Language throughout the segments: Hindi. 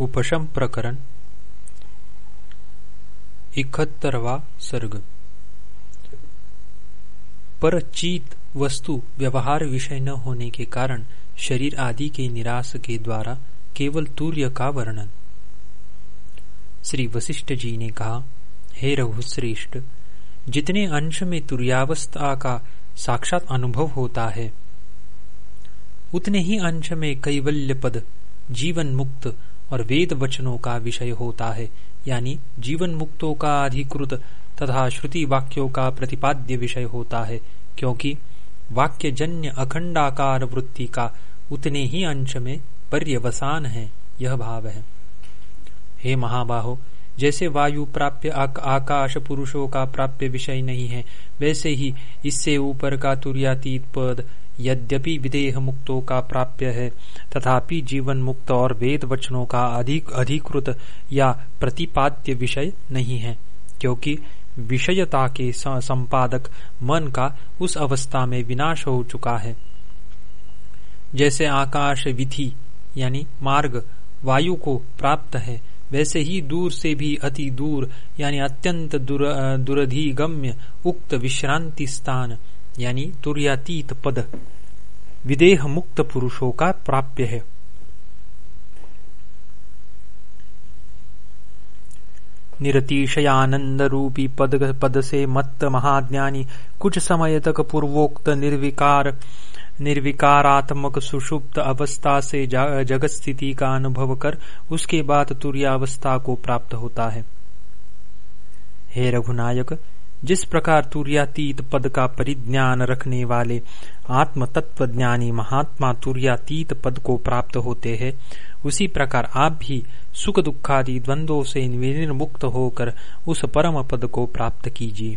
उपशम प्रकरण इकहत्तरवा सर्ग। पर चीत वस्तु व्यवहार विषय न होने के कारण शरीर आदि के निराश के द्वारा केवल तूर्य का वर्णन। श्री वशिष्ठ जी ने कहा, हे रघुश्रेष्ठ, जितने अंश में तुर्यावस्था का साक्षात अनुभव होता है, उतने ही अंश में कैवल्य पद जीवन मुक्त और वेद वचनों का विषय होता है, यानी जीवन मुक्तों का अधिकृत तथा श्रुति वाक्यों का प्रतिपाद्य विषय होता है, क्योंकि वाक्य जन्य अखंडाकार वृत्ति का उतने ही अंश में पर्यवसान है, यह भाव है। हे महाबाहो, जैसे वायु प्राप्य आकाश पुरुषों का प्राप्य विषय नहीं है, वैसे ही इससे ऊपर का तुर्यातीत पद यद्यपि विदेह मुक्तों का प्राप्य है तथापि जीवन मुक्त और वेद वचनों का अधिक अधिकृत या प्रतिपाद्य विषय नहीं है क्योंकि विषयता के संपादक मन का उस अवस्था में विनाश हो चुका है। जैसे आकाश विधि यानी मार्ग वायु को प्राप्त है वैसे ही दूर से भी अति दूर यानी अत्यंत दुर, दुरधिगम्य उक्त विश्रांति स्थान यानी तुर्यातीत पद। विदेह मुक्त पुरुषों का प्राप्य। है निरतिशयानंद रूपी पद पद से मत्त महाज्ञानी कुछ समय तक पूर्वोक्त निर्विकार निर्विकारात्मक सुषुप्त अवस्था से जगत स्थिति का अनुभव कर उसके बाद तुर्यावस्था को प्राप्त होता है। हे रघुनायक जिस प्रकार तुर्यातीत पद का परिज्ञान रखने वाले आत्म तत्व ज्ञानी महात्मा तुर्यातीत पद को प्राप्त होते हैं, उसी प्रकार आप भी सुख दुखादि द्वंद्वों से निर्मुक्त होकर उस परम पद को प्राप्त कीजिए।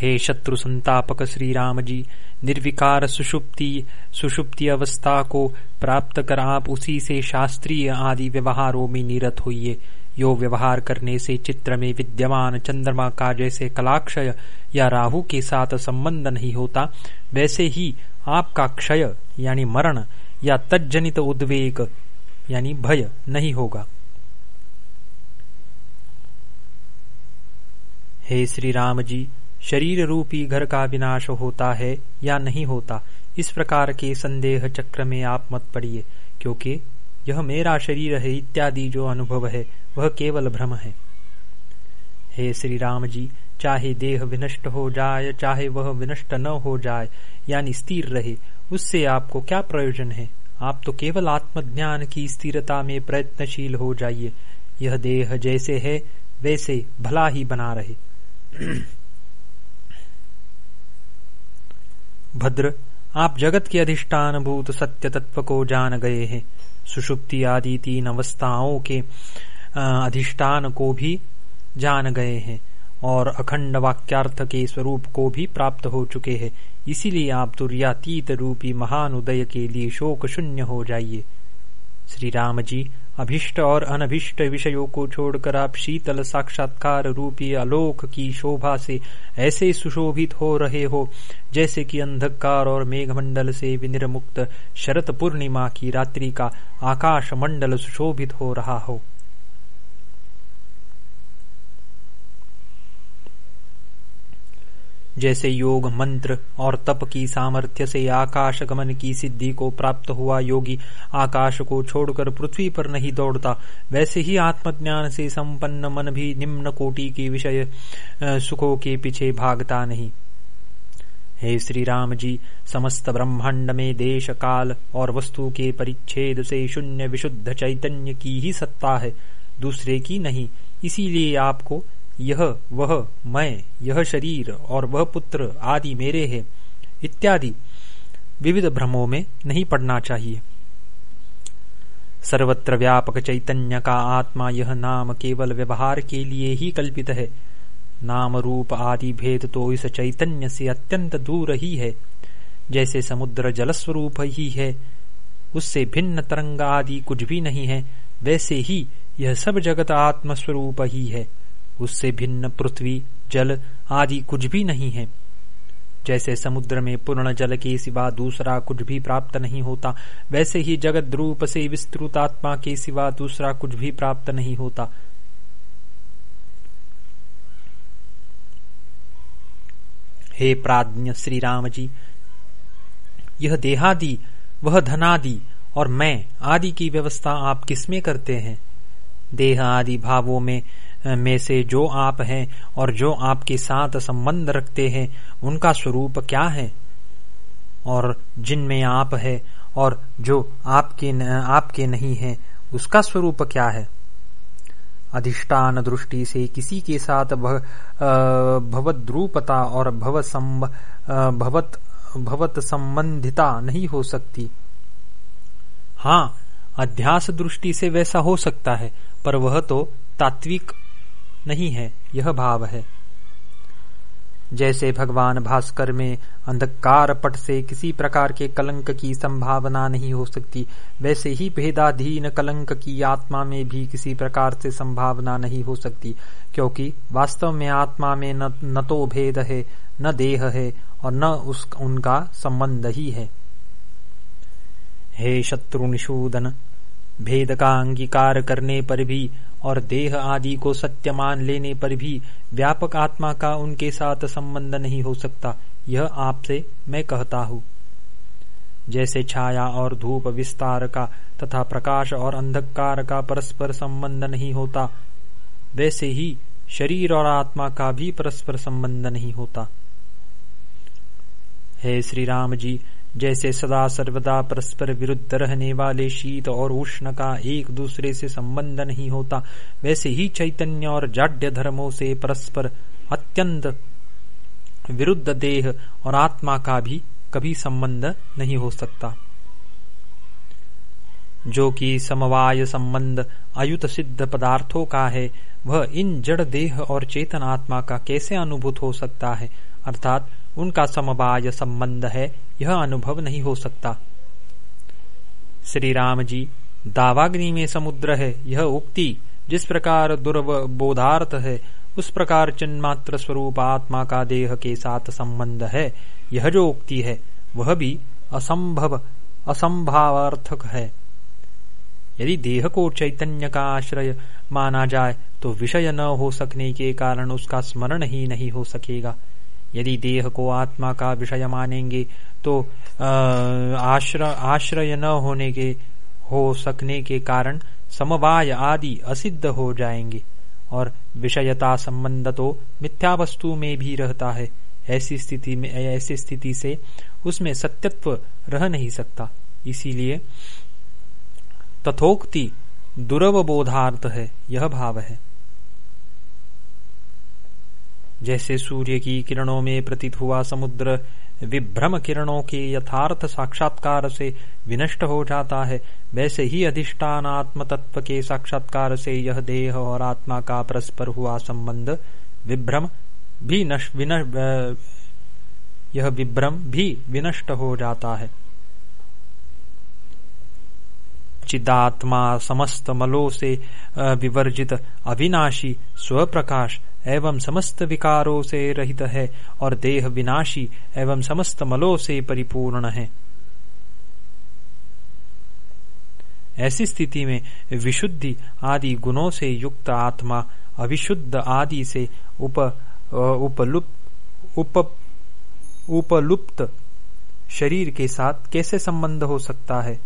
हे शत्रु संतापक श्री राम जी निर्विकार सुषुप्ति सुषुप्ति अवस्था को प्राप्त कर आप उसी से शास्त्रीय आदि व्यवहारों में निरत होइए। यो व्यवहार करने से चित्र में विद्यमान चंद्रमा का जैसे कलाक्षय या राहु के साथ संबंध नहीं होता, वैसे ही आपका क्षय, यानी मरण, या तजनित उद्वेग, यानी भय, नहीं होगा। हे श्री राम जी, शरीर रूपी घर का विनाश होता है या नहीं होता? इस प्रकार के संदेह चक्र में आप मत पड़िए, क्योंकि यह मेरा शरीर है इत्यादि जो अनुभव है, वह केवल भ्रम है। हे श्री राम जी चाहे देह विनष्ट हो जाए, चाहे वह विनष्ट न हो जाए, यानी स्थिर रहे, उससे आपको क्या प्रयोजन है? आप तो केवल आत्मज्ञान की स्थिरता में प्रयत्नशील हो जाइए। यह देह जैसे है, वैसे भला ही बना रहे। भद्र, आप जगत के अधिष्ठान भूत सत्य तत्व को जान गए हैं। सुषुप्ति आदि तीन अवस्थाओं के अधिष्ठान को भी जान गए हैं और अखंड वाक्यार्थ के स्वरूप को भी प्राप्त हो चुके हैं। इसीलिए आप तुर्यातीत रूपी महान उदय के लिए शोक शून्य हो जाइए। श्री राम जी अभिष्ट और अनभिष्ट विषयों को छोड़कर आप शीतल साक्षात्कार रूपी आलोक की शोभा से ऐसे सुशोभित हो रहे हो, जैसे कि अंधकार और मेघमंडल से विनिर्मुक्त शरत पूर्णिमा की रात्रि का आकाश मंडल सुशोभित हो रहा हो। जैसे योग मंत्र और तप की सामर्थ्य से आकाश गमन की सिद्धि को प्राप्त हुआ योगी आकाश को छोड़कर पृथ्वी पर नहीं दौड़ता। वैसे ही आत्मज्ञान से संपन्न मन भी निम्न कोटि के विषय सुखों के पीछे भागता नहीं। हे श्री राम जी, समस्त ब्रह्मांड में देश काल और वस्तु के परिच्छेद से शून्य विशुद्ध चैतन्य की ही सत्ता है। दूसरे की नहीं। इसीलिए आपको यह वह मैं, यह शरीर और वह पुत्र आदि मेरे है। इत्यादि। विविध भ्रमों में नहीं पड़ना चाहिए। सर्वत्र व्यापक चैतन्य का आत्मा यह नाम केवल व्यवहार के लिए ही कल्पित है। नाम रूप आदि भेद तो इस चैतन्य से अत्यंत दूर ही है। जैसे समुद्र जलस्वरूप ही है, उससे भिन्न तरंग आदि कुछ भी नहीं है, वैसे ही यह सब जगत आत्मस्वरूप ही है। उससे भिन्न पृथ्वी, जल आदि कुछ भी नहीं है। जैसे समुद्र में पूर्ण जल के सिवा दूसरा कुछ भी प्राप्त नहीं होता, वैसे ही जगत रूप से विस्तृत आत्मा के सिवा दूसरा कुछ भी प्राप्त नहीं होता। हे प्राज्ञ श्री राम जी यह देहादि, वह धनादि और मैं आदि की व्यवस्था आप किसमें करते हैं? देह आदि भावों में में से जो आप हैं और जो आपके साथ संबंध रखते हैं उनका स्वरूप क्या है? और जिनमें आप है और जो आपके न, आपके नहीं है उसका स्वरूप क्या है? अधिष्ठान दृष्टि से किसी के साथ भवद्रूपता और भव भवत भवत संबंधिता नहीं हो सकती। हाँ अध्यास दृष्टि से वैसा हो सकता है पर वह तो तात्विक नहीं है यह भाव है। जैसे भगवान भास्कर में अंधकार पट से किसी प्रकार के कलंक की संभावना नहीं हो सकती वैसे ही भेदाधीन कलंक की आत्मा में भी किसी प्रकार से संभावना नहीं हो सकती क्योंकि वास्तव में आत्मा में न, न तो भेद है न देह है और न उस उनका संबंध ही है। हे शत्रु निषूदन भेद का अंगीकार करने पर भी और देह आदि को सत्य मान लेने पर भी व्यापक आत्मा का उनके साथ संबंध नहीं हो सकता। यह आपसे मैं कहता हूँ। जैसे छाया और धूप विस्तार का तथा प्रकाश और अंधकार का परस्पर संबंध नहीं होता, वैसे ही शरीर और आत्मा का भी परस्पर संबंध नहीं होता। हे श्री राम जी जैसे सदा सर्वदा परस्पर विरुद्ध रहने वाले शीत और उष्ण का एक दूसरे से संबंध नहीं होता, वैसे ही चैतन्य और जाड्य धर्मों से परस्पर अत्यंत विरुद्ध देह और आत्मा का भी कभी संबंध नहीं हो सकता। जो कि समवाय संबंध अयुत सिद्ध पदार्थों का है, वह इन जड़ देह और चेतन आत्मा का कैसे अनुभूत हो सकता है? अर्थात उनका समवाय संबंध है, यह अनुभव नहीं हो सकता। श्री राम जी, दावाग्नि में समुद्र है, यह उक्ति जिस प्रकार दुर्बोधार्थ है, उस प्रकार चिन्मात्र स्वरूप आत्मा का देह के साथ संबंध है, यह जो उक्ति है, वह भी असंभव, असंभावार्थक है। यदि देह को चैतन्य का आश्रय माना जाए तो विषय न हो सकने के कारण उसका स्मरण ही नहीं हो सकेगा। यदि देह को आत्मा का विषय मानेंगे तो आश्रय आश्रय न होने के, हो सकने के कारण समवाय आदि असिद्ध हो जाएँगे। और विषयता संबंध तो मिथ्या वस्तु में भी रहता है। ऐसी स्थिति में, ऐसी स्थिति से उसमें सत्यत्व रह नहीं सकता। इसीलिए तथोक्ति दुर्वबोधार्थ है, यह भाव है। जैसे सूर्य की किरणों में प्रतीत हुआ समुद्र, विभ्रम किरणों के यथार्थ साक्षात्कार से विनष्ट हो जाता है। वैसे ही अधिष्ठान आत्म तत्व के साक्षात्कार से यह देह और आत्मा का परस्पर हुआ संबंध, विभ्रम भी यह विभ्रम भी विनष्ट हो जाता है। चिदात्मा समस्त मलों से विवर्जित अविनाशी, स्वप्रकाश एवं समस्त विकारों से रहित है और देह विनाशी एवं समस्त मलों से परिपूर्ण है। ऐसी स्थिति में विशुद्धि आदि गुणों से युक्त आत्मा, अविशुद्ध आदि से उप उपलुप्त उप, उपलुप्त शरीर के साथ कैसे संबंध हो सकता है?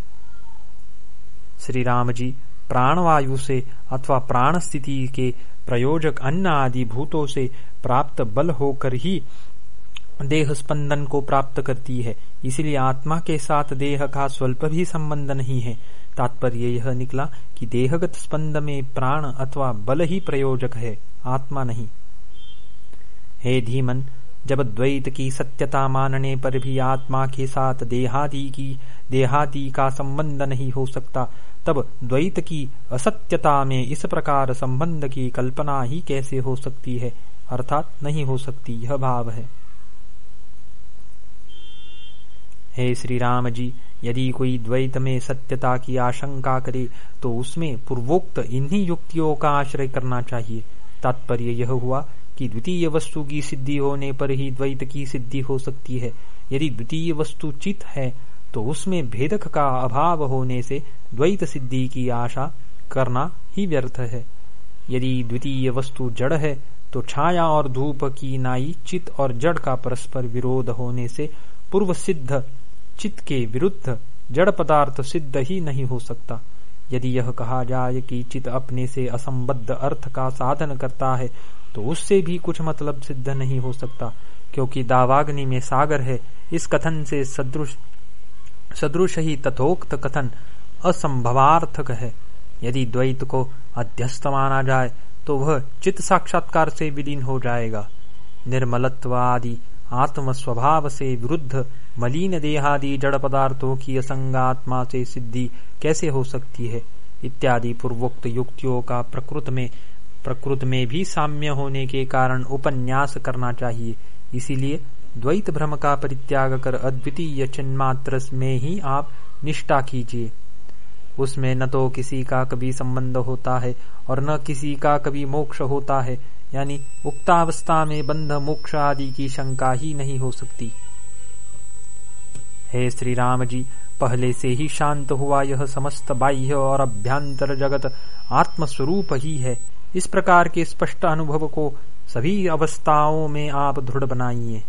श्री राम जी प्राणवायु से अथवा प्राण स्थिति के प्रयोजक अन्न आदि भूतों से प्राप्त बल होकर ही देह स्पंदन को प्राप्त करती है। इसलिए आत्मा के साथ देह का स्वल्प भी संबंध नहीं है। तात्पर्य यह निकला कि देहगत स्पंद में प्राण अथवा बल ही प्रयोजक है, आत्मा नहीं। हे धीमन, जब द्वैत की सत्यता मानने पर भी आत्मा के साथ देहादि की देहादि का संबंध नहीं हो सकता। तब द्वैत की असत्यता में इस प्रकार संबंध की कल्पना ही कैसे हो सकती है? अर्थात नहीं हो सकती, यह भाव है। हे श्री राम जी, यदि कोई द्वैत में सत्यता की आशंका करे तो उसमें पूर्वोक्त इन्हीं युक्तियों का आश्रय करना चाहिए। तात्पर्य यह हुआ कि द्वितीय वस्तु की सिद्धि होने पर ही द्वैत की सिद्धि हो सकती है। यदि द्वितीय वस्तु चित है तो उसमें भेदक का अभाव होने से द्वैत सिद्धि की आशा करना ही व्यर्थ है। यदि द्वितीय वस्तु जड़ है तो छाया और धूप की नाई चित और जड़ का परस्पर विरोध होने से पूर्व सिद्ध चित के विरुद्ध जड़ पदार्थ सिद्ध ही नहीं हो सकता। यदि यह कहा जाए कि चित अपने से असंबद्ध अर्थ का साधन करता है तो उससे भी कुछ मतलब सिद्ध नहीं हो सकता, क्योंकि दावाग्नि में सागर है। इस कथन से सदृश सदृश ही तथोक्त कथन असंभवार्थक है। यदि द्वैत को अध्यस्त माना जाए तो वह चित साक्षात्कार से विलीन हो जाएगा। निर्मलत्व आदि आत्म स्वभाव से विरुद्ध मलिन देहादि जड़ पदार्थों की असंगात्मा से सिद्धि कैसे हो सकती है? इत्यादि पूर्वोक्त युक्तियों का प्रकृत में प्रकृत में भी साम्य होने के कारण उपन्यास करना चाहिए। इसीलिए द्वैत भ्रम का परित्याग कर अद्वितीय चिन्मात्र में ही आप निष्ठा कीजिए। उसमें न तो किसी का कभी संबंध होता है और न किसी का कभी मोक्ष होता है। यानी उक्तावस्था में बंध, मोक्ष आदि की शंका ही नहीं हो सकती। हे श्री राम जी, पहले से ही शांत हुआ यह समस्त बाह्य और अभ्यंतर जगत आत्मस्वरूप ही है। इस प्रकार के स्पष्ट अनुभव को सभी अवस्थाओं में आप दृढ़ बनाइए।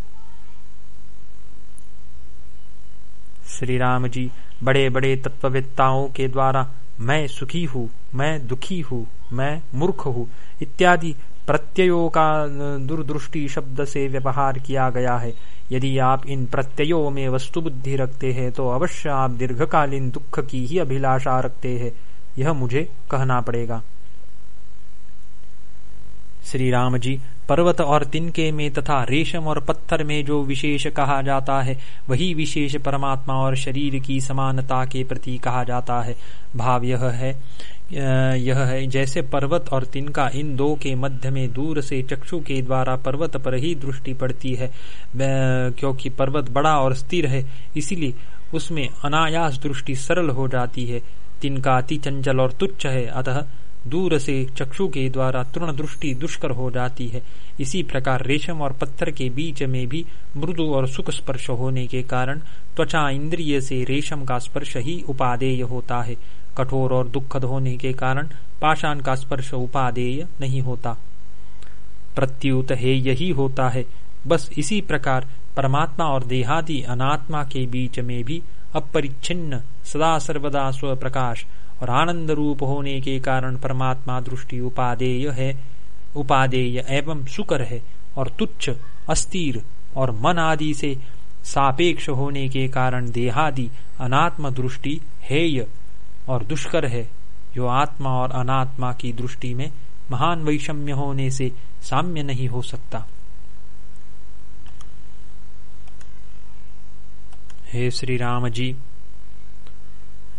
श्री राम जी बड़े बड़े तत्ववेत्ताओं के द्वारा मैं सुखी हूँ, मैं दुखी हूँ, मैं मूर्ख हूँ, इत्यादि प्रत्ययों का दूरदृष्टि शब्द से व्यवहार किया गया है। यदि आप इन प्रत्ययों में वस्तु बुद्धि रखते हैं तो अवश्य आप दीर्घकालीन दुख की ही अभिलाषा रखते हैं। यह मुझे कहना पड़ेगा। श्री राम जी पर्वत और तिनके में तथा रेशम और पत्थर में जो विशेष कहा जाता है, वही विशेष परमात्मा और शरीर की समानता के प्रति कहा जाता है। भाव यह है यह है, जैसे पर्वत और तिनका इन दो के मध्य में दूर से चक्षु के द्वारा पर्वत पर ही दृष्टि पड़ती है क्योंकि पर्वत बड़ा और स्थिर है, इसीलिए उसमें अनायास दृष्टि सरल हो जाती है। तिनका अति चंचल और तुच्छ है, अतः दूर से चक्षु के द्वारा तृण दृष्टि दुष्कर हो जाती है। इसी प्रकार रेशम और पत्थर के बीच में भी मृदु और सुख स्पर्श होने के कारण त्वचा इंद्रिय से रेशम का स्पर्श ही उपादेय होता है। कठोर और दुखद होने के कारण पाषाण का स्पर्श उपादेय नहीं होता। प्रत्युत है यही होता है। बस इसी प्रकार परमात्मा और देहादि अनात्मा के बीच में भी अपरिच्छिन्न, सदा सर्वदा स्व प्रकाश और आनंद रूप होने के कारण परमात्मा दृष्टि उपादेय है। उपादेय एवं सुकर है और तुच्छ, अस्थिर और मन आदि से सापेक्ष होने के कारण देहादि अनात्म दृष्टि हेय और दुष्कर है, जो आत्मा और अनात्मा की दृष्टि में महान वैषम्य होने से साम्य नहीं हो सकता। हे श्री राम जी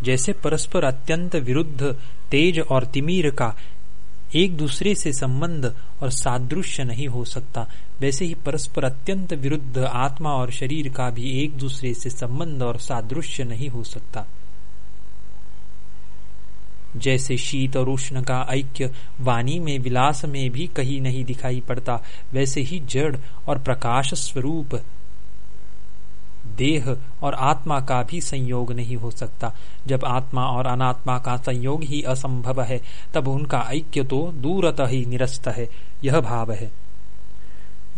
जैसे परस्पर अत्यंत विरुद्ध तेज और तिमीर का एक दूसरे से संबंध और सादृश्य नहीं हो सकता, वैसे ही परस्पर अत्यंत विरुद्ध आत्मा और शरीर का भी एक दूसरे से संबंध और सादृश्य नहीं हो सकता। जैसे शीत और उष्ण का ऐक्य वाणी में, विलास में भी कहीं नहीं दिखाई पड़ता, वैसे ही जड़ और प्रकाश स्वरूप देह और आत्मा का भी संयोग नहीं हो सकता। जब आत्मा और अनात्मा का संयोग ही असंभव है, तब उनका ऐक्य तो दूरत ही निरस्त है। यह भाव है।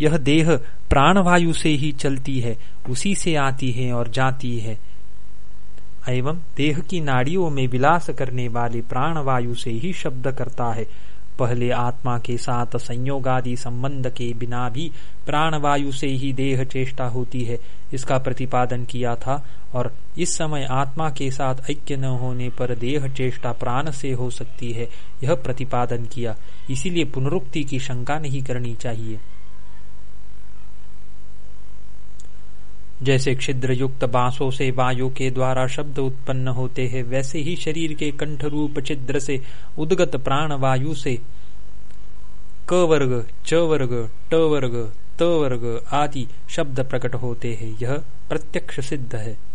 यह देह प्राणवायु से ही चलती है, उसी से आती है और जाती है। एवं देह की नाड़ियों में विलास करने वाले प्राणवायु से ही शब्द करता है। पहले आत्मा के साथ संयोग आदि संबंध के बिना भी प्राणवायु से ही देह चेष्टा होती है, इसका प्रतिपादन किया था। और इस समय आत्मा के साथ ऐक्य न होने पर देह चेष्टा प्राण से हो सकती है, यह प्रतिपादन किया। इसीलिए पुनरुक्ति की शंका नहीं करनी चाहिए। जैसे क्षिद्र युक्त बांसों से वायु के द्वारा शब्द उत्पन्न होते हैं, वैसे ही शरीर के कंठ रूप छिद्र से उदगत प्राण वायु से क वर्ग, च वर्ग, ट वर्ग, त वर्ग आदि शब्द प्रकट होते हैं। यह प्रत्यक्ष सिद्ध है।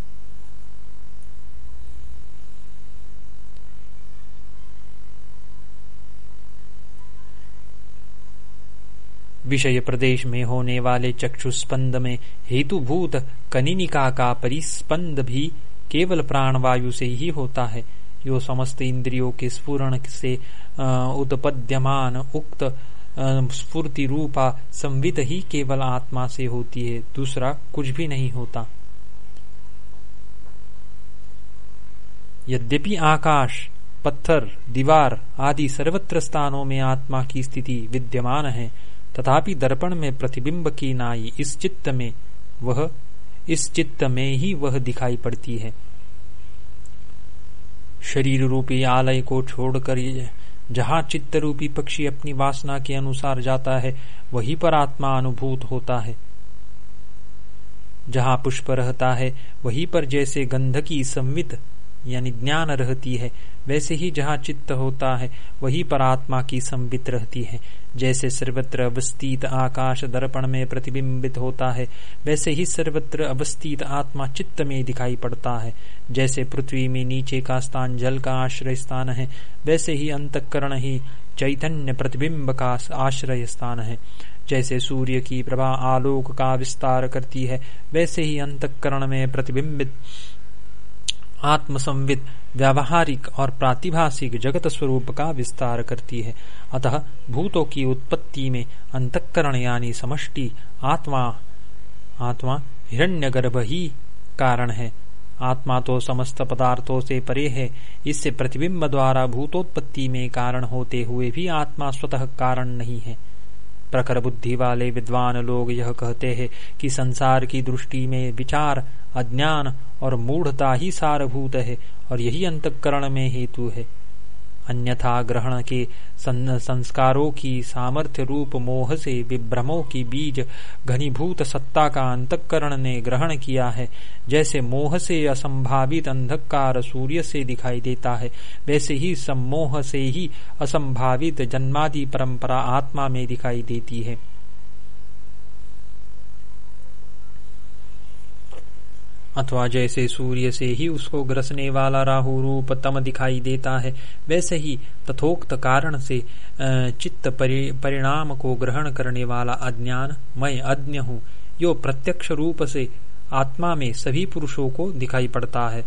विषय प्रदेश में होने वाले चक्षुस्पंद में हेतुभूत कनिनिका का परिस्पंद भी केवल प्राणवायु से ही होता है। यो समस्त इंद्रियों के स्फुरण से उत्पद्यमान, उक्त स्फूर्ति रूपा संवित ही केवल आत्मा से होती है, दूसरा कुछ भी नहीं होता। यद्यपि आकाश, पत्थर, दीवार आदि सर्वत्र स्थानों में आत्मा की स्थिति विद्यमान है तथापि दर्पण में प्रतिबिंब की नाई इस चित्त में, वह इस चित्त में ही वह दिखाई पड़ती है। शरीर रूपी आलय को छोड़कर जहाँ चित्त रूपी पक्षी अपनी वासना के अनुसार जाता है, वहीं पर आत्मा अनुभूत होता है। जहाँ पुष्प रहता है, वहीं पर जैसे गंध की संवित यानी ज्ञान रहती है, वैसे ही जहाँ चित्त होता है, वही पर आत्मा की संबित रहती है। जैसे सर्वत्र अवस्थित आकाश दर्पण में प्रतिबिंबित होता है, वैसे ही सर्वत्र अवस्थित आत्मा चित्त में दिखाई पड़ता है। जैसे पृथ्वी में नीचे का स्थान जल का आश्रय स्थान है, वैसे ही अंतकरण ही चैतन्य प्रतिबिंब का आश्रय स्थान है। जैसे सूर्य की प्रभा आलोक का विस्तार करती है, वैसे ही अंतकरण में प्रतिबिंबित आत्मसंवित, व्यावहारिक और प्रातिभाषिक जगत स्वरूप का विस्तार करती है। अतः भूतों की उत्पत्ति में अंतकरण यानी समष्टि, आत्मा आत्मा हिरण्यगर्भ ही कारण है। आत्मा तो समस्त पदार्थों से परे है। इससे प्रतिबिंब द्वारा भूतोत्पत्ति में कारण होते हुए भी आत्मा स्वतः कारण नहीं है। प्रखर बुद्धि वाले विद्वान लोग यह कहते हैं कि संसार की दृष्टि में विचार अज्ञान और मूढ़ता ही सारभूत है और यही अंतकरण में हेतु है। अन्यथा ग्रहण के संस्कारों की सामर्थ्य रूप मोह से विभ्रमों की बीज घनीभूत सत्ता का अंतकरण ने ग्रहण किया है। जैसे मोह से असंभावित अंधकार सूर्य से दिखाई देता है, वैसे ही सम्मोह से ही असंभावित जन्मादि परंपरा आत्मा में दिखाई देती है। अथवा जैसे सूर्य से ही उसको ग्रसने वाला राहु रूप तम दिखाई देता है, वैसे ही तथोक्त कारण से चित्त परिणाम को ग्रहण करने वाला अज्ञान, मैं अज्ञ हूँ, यो प्रत्यक्ष रूप से आत्मा में सभी पुरुषों को दिखाई पड़ता है।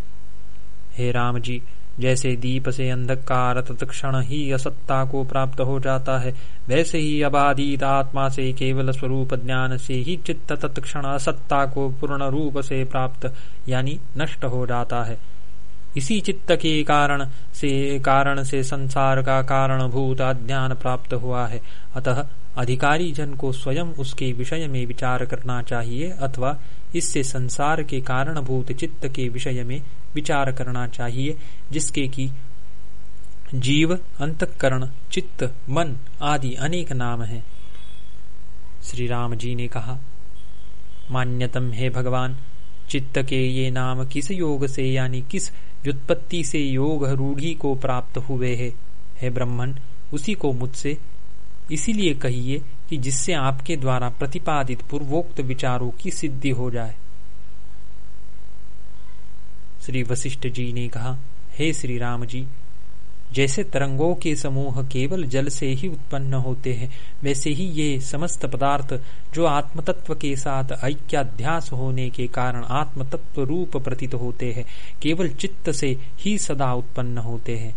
हे राम जी जैसे दीप से अंधकार तत्क्षण ही असत्ता को प्राप्त हो जाता है, वैसे ही अबाधित आत्मा से केवल स्वरूप ज्ञान से ही चित्त तत्क्षण असत्ता को पूर्ण रूप से प्राप्त, यानी नष्ट हो जाता है। इसी चित्त के कारण से कारण से संसार का कारण भूत अज्ञान प्राप्त हुआ है। अतः अधिकारी जन को स्वयं उसके विषय में विचार करना चाहिए, अथवा इससे संसार के कारणभूत चित्त के विषय में विचार करना चाहिए जिसके कि जीव अंतकरण चित्त मन आदि अनेक नाम हैं। श्री राम जी ने कहा मान्यतम है भगवान चित्त के ये नाम किस योग से यानी किस व्युत्पत्ति से योग रूढ़ी को प्राप्त हुए है, है ब्रह्मन उसी को मुझसे इसीलिए कहिए कि जिससे आपके द्वारा प्रतिपादित पूर्वोक्त विचारों की सिद्धि हो जाए। श्री वशिष्ठ जी ने कहा, हे श्री राम जी, जैसे तरंगों के समूह केवल जल से ही उत्पन्न होते हैं, वैसे ही ये समस्त पदार्थ जो आत्मतत्व के साथ ऐक्याध्यास होने के कारण आत्मतत्व रूप प्रतीत होते हैं, केवल चित्त से ही सदा उत्पन्न होते हैं।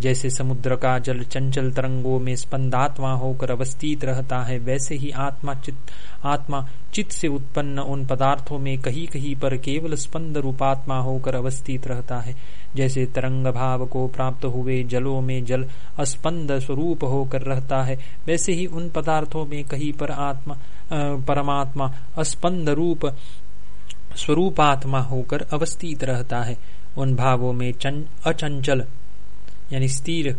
जैसे समुद्र का जल चंचल तरंगों में स्पंदात्मा होकर अवस्थित रहता है, वैसे ही आत्मा चित्त आत्मा चित्त से उत्पन्न उन पदार्थों में कहीं कहीं पर केवल स्पंद रूपात्मा होकर अवस्थित रहता है। जैसे तरंग भाव को प्राप्त हुए जलों में जल अस्पंद स्वरूप होकर रहता है, वैसे ही उन पदार्थों में कहीं पर आत्मा परमात्मा अस्पंद रूप, स्वरूपात्मा होकर अवस्थित रहता है। उन भावों में अचंचल यानी स्थिर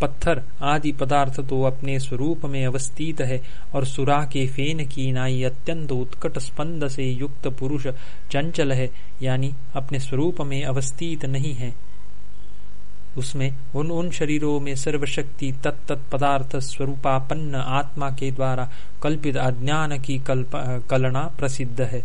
पत्थर आदि पदार्थ तो अपने स्वरूप में अवस्थित है, और सुरा के फेन की नाई अत्यंत उत्कट स्पंद से युक्त पुरुष चंचल है, यानी अपने स्वरूप में अवस्थित नहीं है। उसमें उन उन शरीरों में सर्वशक्ति तत्त पदार्थ स्वरूपापन्न आत्मा के द्वारा कल्पित अज्ञान की कल्प, कलना प्रसिद्ध है।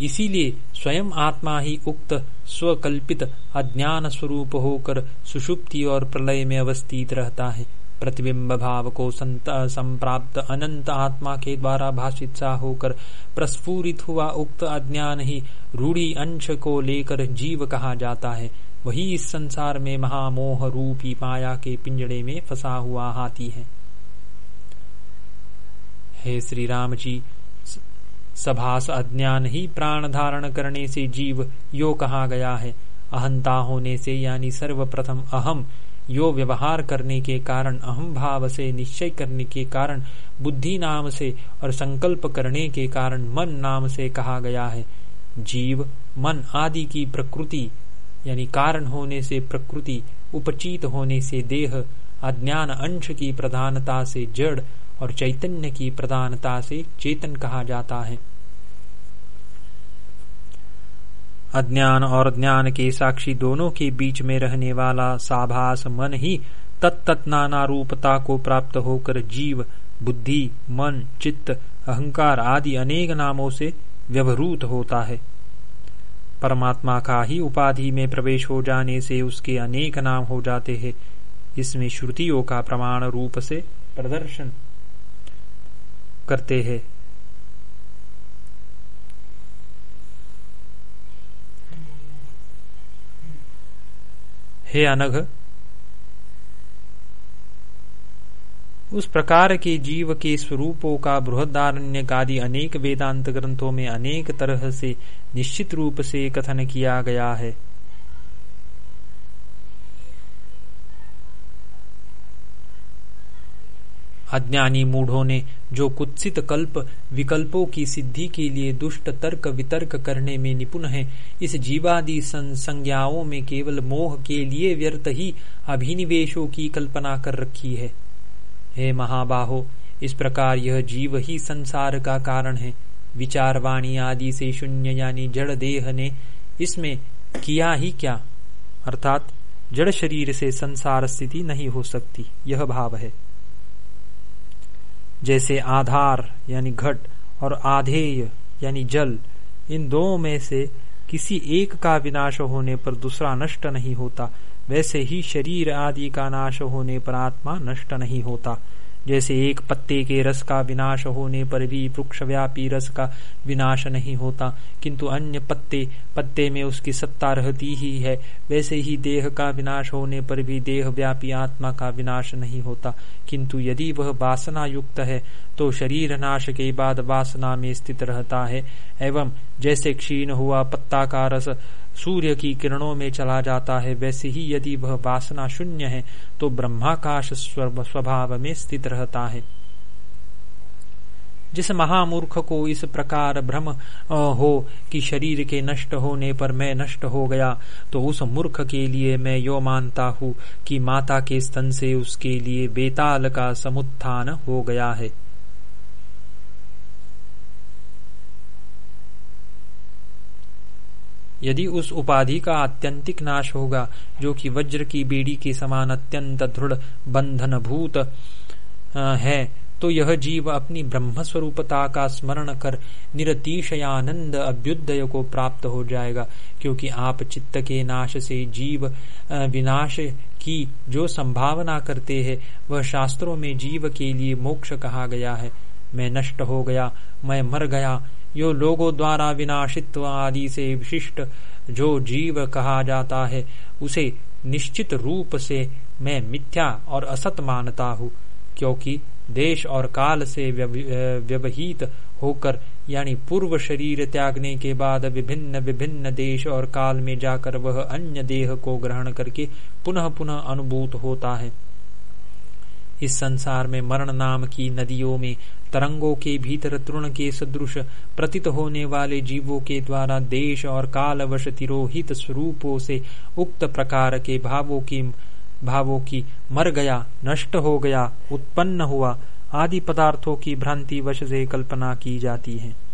इसीलिए स्वयं आत्मा ही उक्त स्वकल्पित अज्ञान स्वरूप होकर सुषुप्ति और प्रलय में अवस्थित रहता है। प्रतिबिंब भाव को संप्राप्त अनंत आत्मा के द्वारा भाषित सा होकर प्रस्फुरित हुआ उक्त अज्ञान ही रूढ़ी अंश को लेकर जीव कहा जाता है। वही इस संसार में महामोह रूपी माया के पिंजड़े में फंसा हुआ हाथी है। हे श्री राम जी सभास अज्ञान ही प्राण धारण करने से जीव यो कहा गया है? अहंता होने से यानी सर्वप्रथम अहम, यो व्यवहार करने के कारण, अहम भाव से, निश्चय करने के कारण, बुद्धि नाम से और संकल्प करने के कारण मन नाम से कहा गया है। जीव, मन आदि की प्रकृति, यानी कारण होने से प्रकृति, उपचित होने से देह, अज्ञान अंश की प्रधानता से जड़ और चैतन्य की प्रधानता से चेतन कहा जाता है। अज्ञान और ज्ञान के साक्षी दोनों के बीच में रहने वाला साभास मन ही तत्त नाना रूपता को प्राप्त होकर जीव, बुद्धि, मन, चित्त, अहंकार आदि अनेक नामों से व्यवहूत होता है। परमात्मा का ही उपाधि में प्रवेश हो जाने से उसके अनेक नाम हो जाते हैं। इसमें श्रुतियों का प्रमाण रूप से प्रदर्शन करते हैं। हे अनघ, उस प्रकार के जीव के स्वरूपों का बृहदारण्य आदि अनेक वेदांत ग्रंथों में अनेक तरह से निश्चित रूप से कथन किया गया है। अज्ञानी मूढ़ों ने जो कुत्सित कल्प विकल्पों की सिद्धि के लिए दुष्ट तर्क वितर्क करने में निपुण है, इस जीवादि संज्ञाओं में केवल मोह के लिए व्यर्थ ही अभिनिवेशों की कल्पना कर रखी है। हे महाबाहो, इस प्रकार यह जीव ही संसार का कारण है। विचार वाणी आदि से शून्य यानी जड़ देह ने इसमें किया ही क्या? अर्थात जड़ शरीर से संसार स्थिति नहीं हो सकती, यह भाव है। जैसे आधार, यानी घट, और आधेय, यानी जल, इन दो में से किसी एक का विनाश होने पर दूसरा नष्ट नहीं होता। वैसे ही शरीर आदि का नाश होने पर आत्मा नष्ट नहीं होता। जैसे एक पत्ते के रस का विनाश होने पर भी वृक्ष व्यापी रस का विनाश नहीं होता। किंतु अन्य पत्ते पत्ते में उसकी सत्ता रहती ही है। वैसे ही देह का विनाश होने पर भी देह व्यापी आत्मा का विनाश नहीं होता। किंतु यदि वह वासना युक्त है तो शरीर नाश के बाद वासना में स्थित रहता है। एवं जैसे क्षीण हुआ पत्ता का रस सूर्य की किरणों में चला जाता है, वैसे ही यदि वह वासना शून्य है तो ब्रह्माकाश स्वभाव में स्थित रहता है। जिस महामूर्ख को इस प्रकार भ्रम हो कि शरीर के नष्ट होने पर मैं नष्ट हो गया तो उस मूर्ख के लिए मैं यो मानता हूँ कि माता के स्तन से उसके लिए बेताल का समुत्थान हो गया है। यदि उस उपाधि का आत्यंतिक नाश होगा, जो कि वज्र की बेड़ी के समान अत्यंत दृढ़ बंधन भूत है तो यह जीव अपनी ब्रह्म स्वरूपता का स्मरण कर निरतिशयानंद अभ्युदय को प्राप्त हो जाएगा, क्योंकि आप चित्त के नाश से जीव विनाश की जो संभावना करते हैं, वह शास्त्रों में जीव के लिए मोक्ष कहा गया है। मैं नष्ट हो गया, मैं मर गया यो लोगों द्वारा विनाशित्व आदि से विशिष्ट जो जीव कहा जाता है, उसे निश्चित रूप से मैं मिथ्या और असत मानता हूँ, क्योंकि देश और काल से व्यवहित होकर, यानी पूर्व शरीर त्यागने के बाद विभिन्न विभिन्न देश और काल में जाकर वह अन्य देह को ग्रहण करके पुनः पुनः अनुभूत होता है। इस संसार में मरण नाम की नदियों में तरंगों के भीतर तृण के सदृश प्रतीत होने वाले जीवों के द्वारा देश और कालवश तिरोहित स्वरूपों से उक्त प्रकार के भावों की भावों की मर गया, नष्ट हो गया, उत्पन्न हुआ, आदि पदार्थों की भ्रांति वश से कल्पना की जाती है।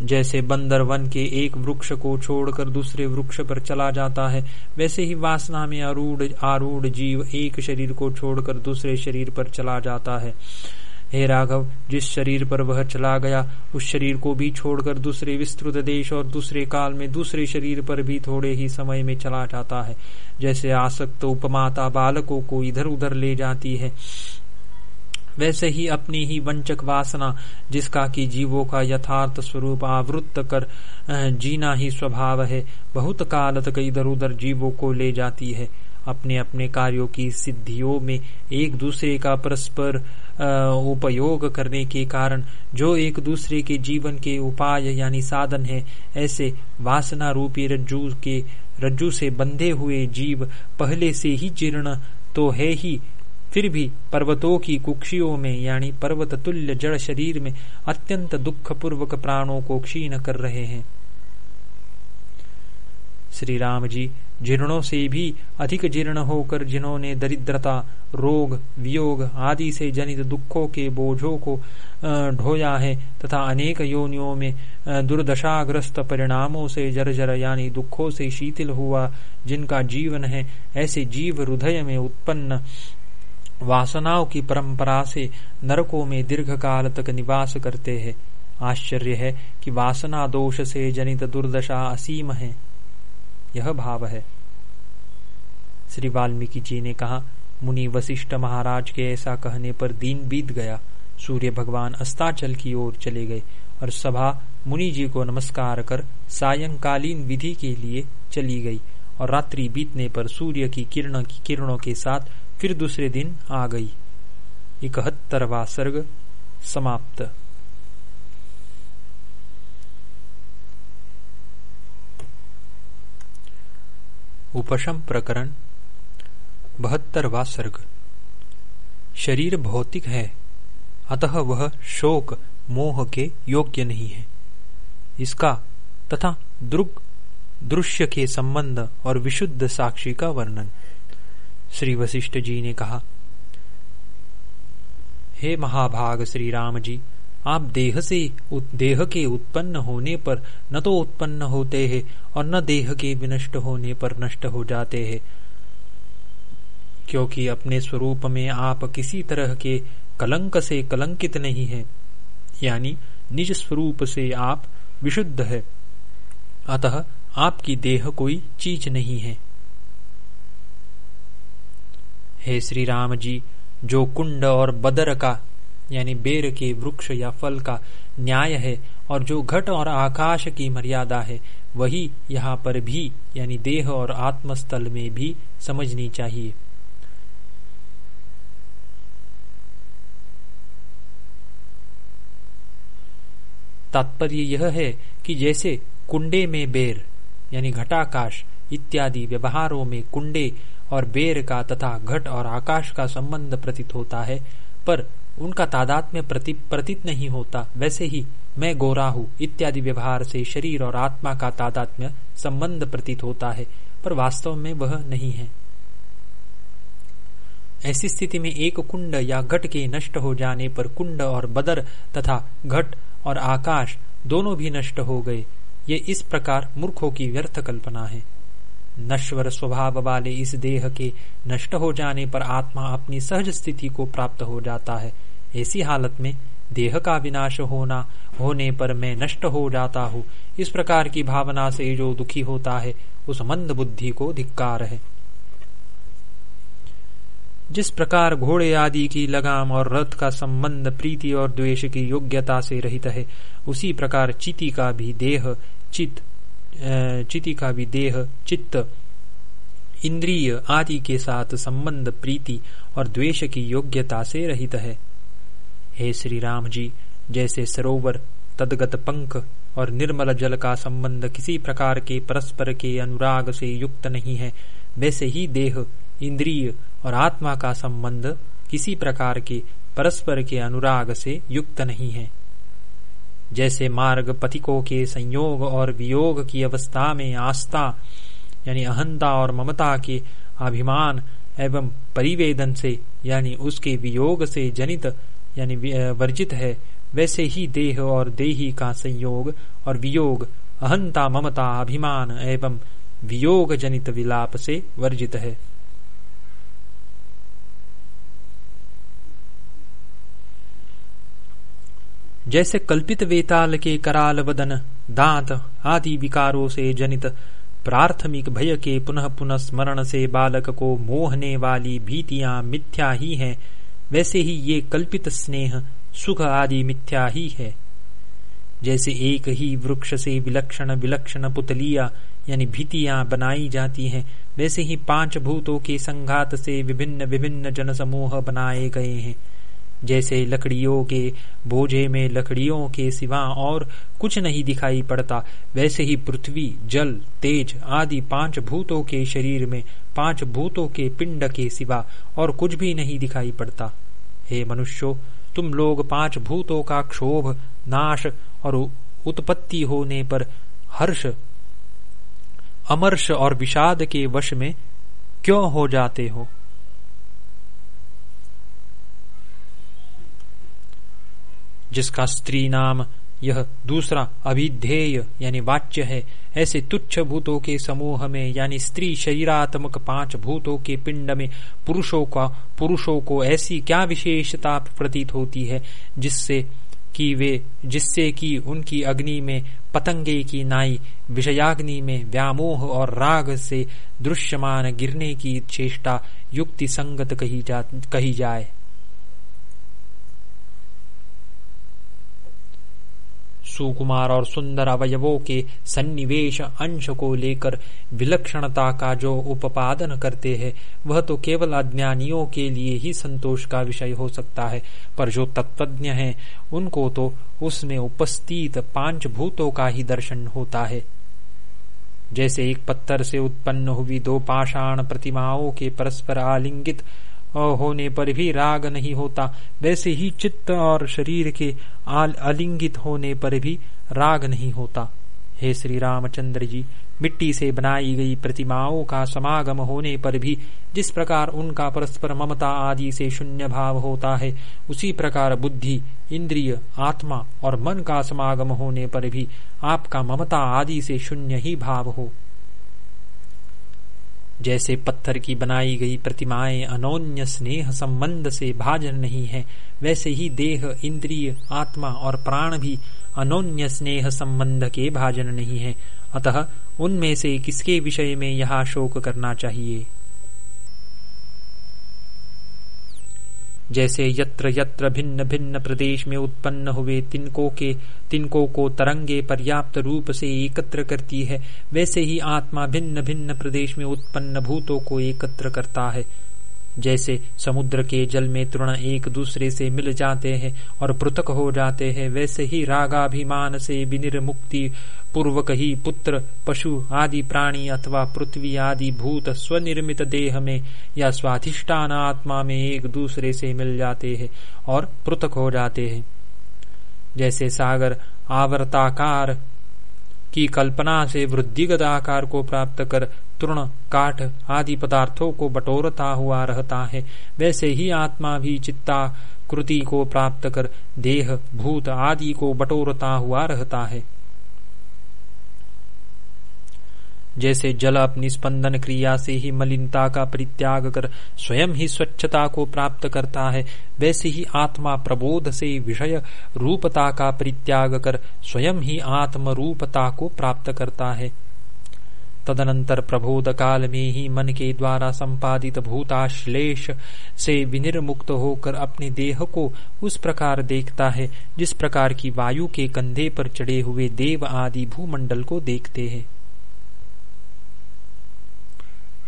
जैसे बंदर वन के एक वृक्ष को छोड़कर दूसरे वृक्ष पर चला जाता है, वैसे ही वासना में आरूढ़ आरूढ़ जीव एक शरीर को छोड़कर दूसरे शरीर पर चला जाता है। हे राघव, जिस शरीर पर वह चला गया, उस शरीर को भी छोड़कर दूसरे विस्तृत देश और दूसरे काल में दूसरे शरीर पर भी थोड़े ही समय में चला जाता है। जैसे आसक्त उपमाता बालकों को इधर उधर ले जाती है वैसे ही अपनी ही वंचक वासना, जिसका कि जीवों का यथार्थ स्वरूप आवृत्त कर जीना ही स्वभाव है। बहुत काल तक इधर उधर जीवों को ले जाती है। अपने अपने कार्यों की सिद्धियों में एक दूसरे का परस्पर उपयोग करने के कारण, जो एक दूसरे के जीवन के उपाय यानी साधन है, ऐसे वासना रूपी रज्जू के, रज्जू से बंधे हुए जीव पहले से ही जीर्ण तो है ही। फिर भी पर्वतों की कुक्षियों में, यानी पर्वत तुल्य जड़ शरीर में, अत्यंत दुख पूर्वक प्राणों को क्षीण कर रहे हैं। श्री राम जी, जीर्णों से भी अधिक जीर्ण होकर जिन्होंने दरिद्रता, रोग, वियोग आदि से जनित दुखों के बोझों को ढोया है, तथा अनेक योनियों में दुर्दशाग्रस्त परिणामों से जर्जर, यानी दुखों से शीतल हुआ जिनका जीवन है, ऐसे जीव हृदय में उत्पन्न वासनाओं की परंपरा से नरकों में दीर्घ काल तक निवास करते हैं। आश्चर्य है कि वासना दोष से जनित दुर्दशा असीम है। यह भाव है। श्री वाल्मीकि जी ने कहा, मुनि वशिष्ठ महाराज के ऐसा कहने पर दिन बीत गया। सूर्य भगवान अस्ताचल की ओर चले गए और सभा मुनि जी को नमस्कार कर सायंकालीन विधि के लिए चली गई और रात्रि बीतने पर सूर्य की किरण की किरणों के साथ फिर दूसरे दिन आ गई। इकहत्तरवा सर्ग समाप्त। उपशम प्रकरण बहत्तरवा सर्ग। शरीर भौतिक है, अतः वह शोक, मोह के योग्य नहीं है। इसका तथा दृग दृश्य के संबंध और विशुद्ध साक्षी का वर्णन। श्री वशिष्ठ जी ने कहा, हे महाभाग श्री राम जी, आप देह से देह के उत्पन्न होने पर न तो उत्पन्न होते हैं और न देह के विनष्ट होने पर नष्ट हो जाते हैं। क्योंकि अपने स्वरूप में आप किसी तरह के कलंक से कलंकित नहीं है, यानी निज स्वरूप से आप विशुद्ध है। अतः आपकी देह कोई चीज़ नहीं है। हे श्री राम जी, जो कुंड और बदर का, यानी बेर के वृक्ष या फल का न्याय है और जो घट और आकाश की मर्यादा है, वही यहाँ पर भी, यानी देह और आत्मस्थल में भी समझनी चाहिए। तात्पर्य यह है कि जैसे कुंडे में बेर, यानी घटाकाश, इत्यादि व्यवहारों में कुंडे और बेर का तथा घट और आकाश का संबंध प्रतीत होता है, पर उनका तादाद में प्रतीत नहीं होता। वैसे ही मैं गोरा हूँ, इत्यादि व्यवहार से शरीर और आत्मा का तादाद में संबंध प्रतीत होता है, पर वास्तव में वह नहीं है। ऐसी स्थिति में एक कुंड या घट के नष्ट हो जाने पर कुंड और बदर तथा घट और आकाश दोनों भी नष्ट हो गए। ये इस प्रकार मूर्खों की व्यर्थ कल्पना है। नश्वर स्वभाव वाले इस देह के नष्ट हो जाने पर आत्मा अपनी सहज स्थिति को प्राप्त हो जाता है। ऐसी हालत में देह का विनाश होना, होने पर मैं नष्ट हो जाता हूँ। इस प्रकार की भावना से जो दुखी होता है, उस मंद बुद्धि को धिक्कार है। जिस प्रकार घोड़े आदि की लगाम और रथ का संबंध प्रीति और द्वेष की योग्यता से रहित है, उसी प्रकार चिति का भी देह चित चिति का भी देह, चित्त, इंद्रिय आदि के साथ संबंध, प्रीति और द्वेष की योग्यता से रहित है। हे श्री राम जी, जैसे सरोवर, तदगत पंख और निर्मल जल का संबंध किसी प्रकार के परस्पर के अनुराग से युक्त नहीं है, वैसे ही देह, इंद्रिय और आत्मा का संबंध किसी प्रकार के परस्पर के अनुराग से युक्त नहीं है। जैसे मार्ग पथिकों के संयोग और वियोग की अवस्था में आस्था, यानी अहंता और ममता के अभिमान एवं परिवेदन से, यानी उसके वियोग से जनित, यानी वर्जित है, वैसे ही देह और देही का संयोग और वियोग, अहंता, ममता, अभिमान एवं वियोग जनित विलाप से वर्जित है। जैसे कल्पित वेताल के कराल वदन, दांत आदि विकारों से जनित, प्राथमिक भय के पुनः पुनः स्मरण से बालक को मोहने वाली भीतियाँ मिथ्या ही हैं, वैसे ही ये कल्पित स्नेह, सुख आदि मिथ्या ही है। जैसे एक ही वृक्ष से विलक्षण विलक्षण पुतलिया, यानी भीतियाँ बनाई जाती हैं, वैसे ही पाँच भूतों के संघात से विभिन्न विभिन्न जन समूह बनाए गए हैं। जैसे लकड़ियों के बोझे में लकड़ियों के सिवा और कुछ नहीं दिखाई पड़ता। वैसे ही पृथ्वी, जल, तेज आदि पाँच भूतों के शरीर में, पाँच भूतों के पिंड के सिवा और कुछ भी नहीं दिखाई पड़ता। हे मनुष्यो, तुम लोग पाँच भूतों का क्षोभ, नाश और उत्पत्ति होने पर हर्ष, अमर्ष और विषाद के वश में क्यों हो जाते हो? जिसका स्त्री नाम यह दूसरा अभिधेय, यानी वाच्य है, ऐसे तुच्छ भूतों के समूह में, यानी स्त्री शरीरात्मक पाँच भूतों के पिंड में, पुरुषों का, पुरुषों को ऐसी क्या विशेषता प्रतीत होती है, जिससे कि वे, जिससे कि उनकी अग्नि में पतंगे की नाई, विषयाग्नि में व्यामोह और राग से दृश्यमान गिरने की चेष्टा युक्ति संगत कही जा, कही जाए। सुकुमार और सुंदर अवयवों के सन्निवेश अंश को लेकर विलक्षणता का जो उपादन करते हैं, वह तो केवल अज्ञानियों के लिए ही संतोष का विषय हो सकता है, पर जो तत्वज्ञ हैं, उनको तो उसमें उपस्थित पाँच भूतों का ही दर्शन होता है। जैसे एक पत्थर से उत्पन्न हुई दो पाषाण प्रतिमाओं के परस्पर आलिंगित होने पर भी राग नहीं होता। वैसे ही चित्त और शरीर के अलिंगित होने पर भी राग नहीं होता। हे श्री रामचंद्र जी, मिट्टी से बनाई गई प्रतिमाओं का समागम होने पर भी जिस प्रकार उनका परस्पर ममता आदि से शून्य भाव होता है, उसी प्रकार बुद्धि, इंद्रिय, आत्मा और मन का समागम होने पर भी आपका ममता आदि से शून्य ही भाव हो। जैसे पत्थर की बनाई गई प्रतिमाएँ अनोन्य स्नेह संबंध से भाजन नहीं है, वैसे ही देह, इंद्रिय, आत्मा और प्राण भी अनोन्य स्नेह संबंध के भाजन नहीं है। अतः उनमें से किसके विषय में यहाँ शोक करना चाहिए? जैसे यत्र यत्र भिन्न भिन्न प्रदेश में उत्पन्न हुए तिनको के, तिनको को तरंगे पर्याप्त रूप से एकत्र करती है, वैसे ही आत्मा भिन्न भिन्न प्रदेश में उत्पन्न भूतों को एकत्र करता है। जैसे समुद्र के जल में तृण एक दूसरे से मिल जाते हैं और पृथक हो जाते हैं, वैसे ही रागाभिमान से विनिर्मुक्ति पूर्वक ही पुत्र, पशु, आदि प्राणी अथवा पृथ्वी आदि भूत स्वनिर्मित देह में या स्वाधिष्ठान आत्मा में एक दूसरे से मिल जाते हैं और पृथक हो जाते हैं। जैसे सागर आवर्ताकार की कल्पना से वृद्धिगत आकार को प्राप्त कर तृण, काठ आदि पदार्थों को बटोरता हुआ रहता है, वैसे ही आत्मा भी चित्ता कृति को प्राप्त कर देह, भूत आदि को बटोरता हुआ रहता है। जैसे जल अपनी स्पंदन क्रिया से ही मलिनता का परित्याग कर स्वयं ही स्वच्छता को प्राप्त करता है, वैसे ही आत्मा प्रबोध से विषय रूपता का परित्याग कर स्वयं ही आत्म रूपता को प्राप्त करता है। तदनंतर प्रबोध काल में ही मन के द्वारा संपादित भूताश्लेष से विनिर्मुक्त होकर अपने देह को उस प्रकार देखता है, जिस प्रकार की वायु के कंधे पर चढ़े हुए देव आदि भूमंडल को देखते हैं।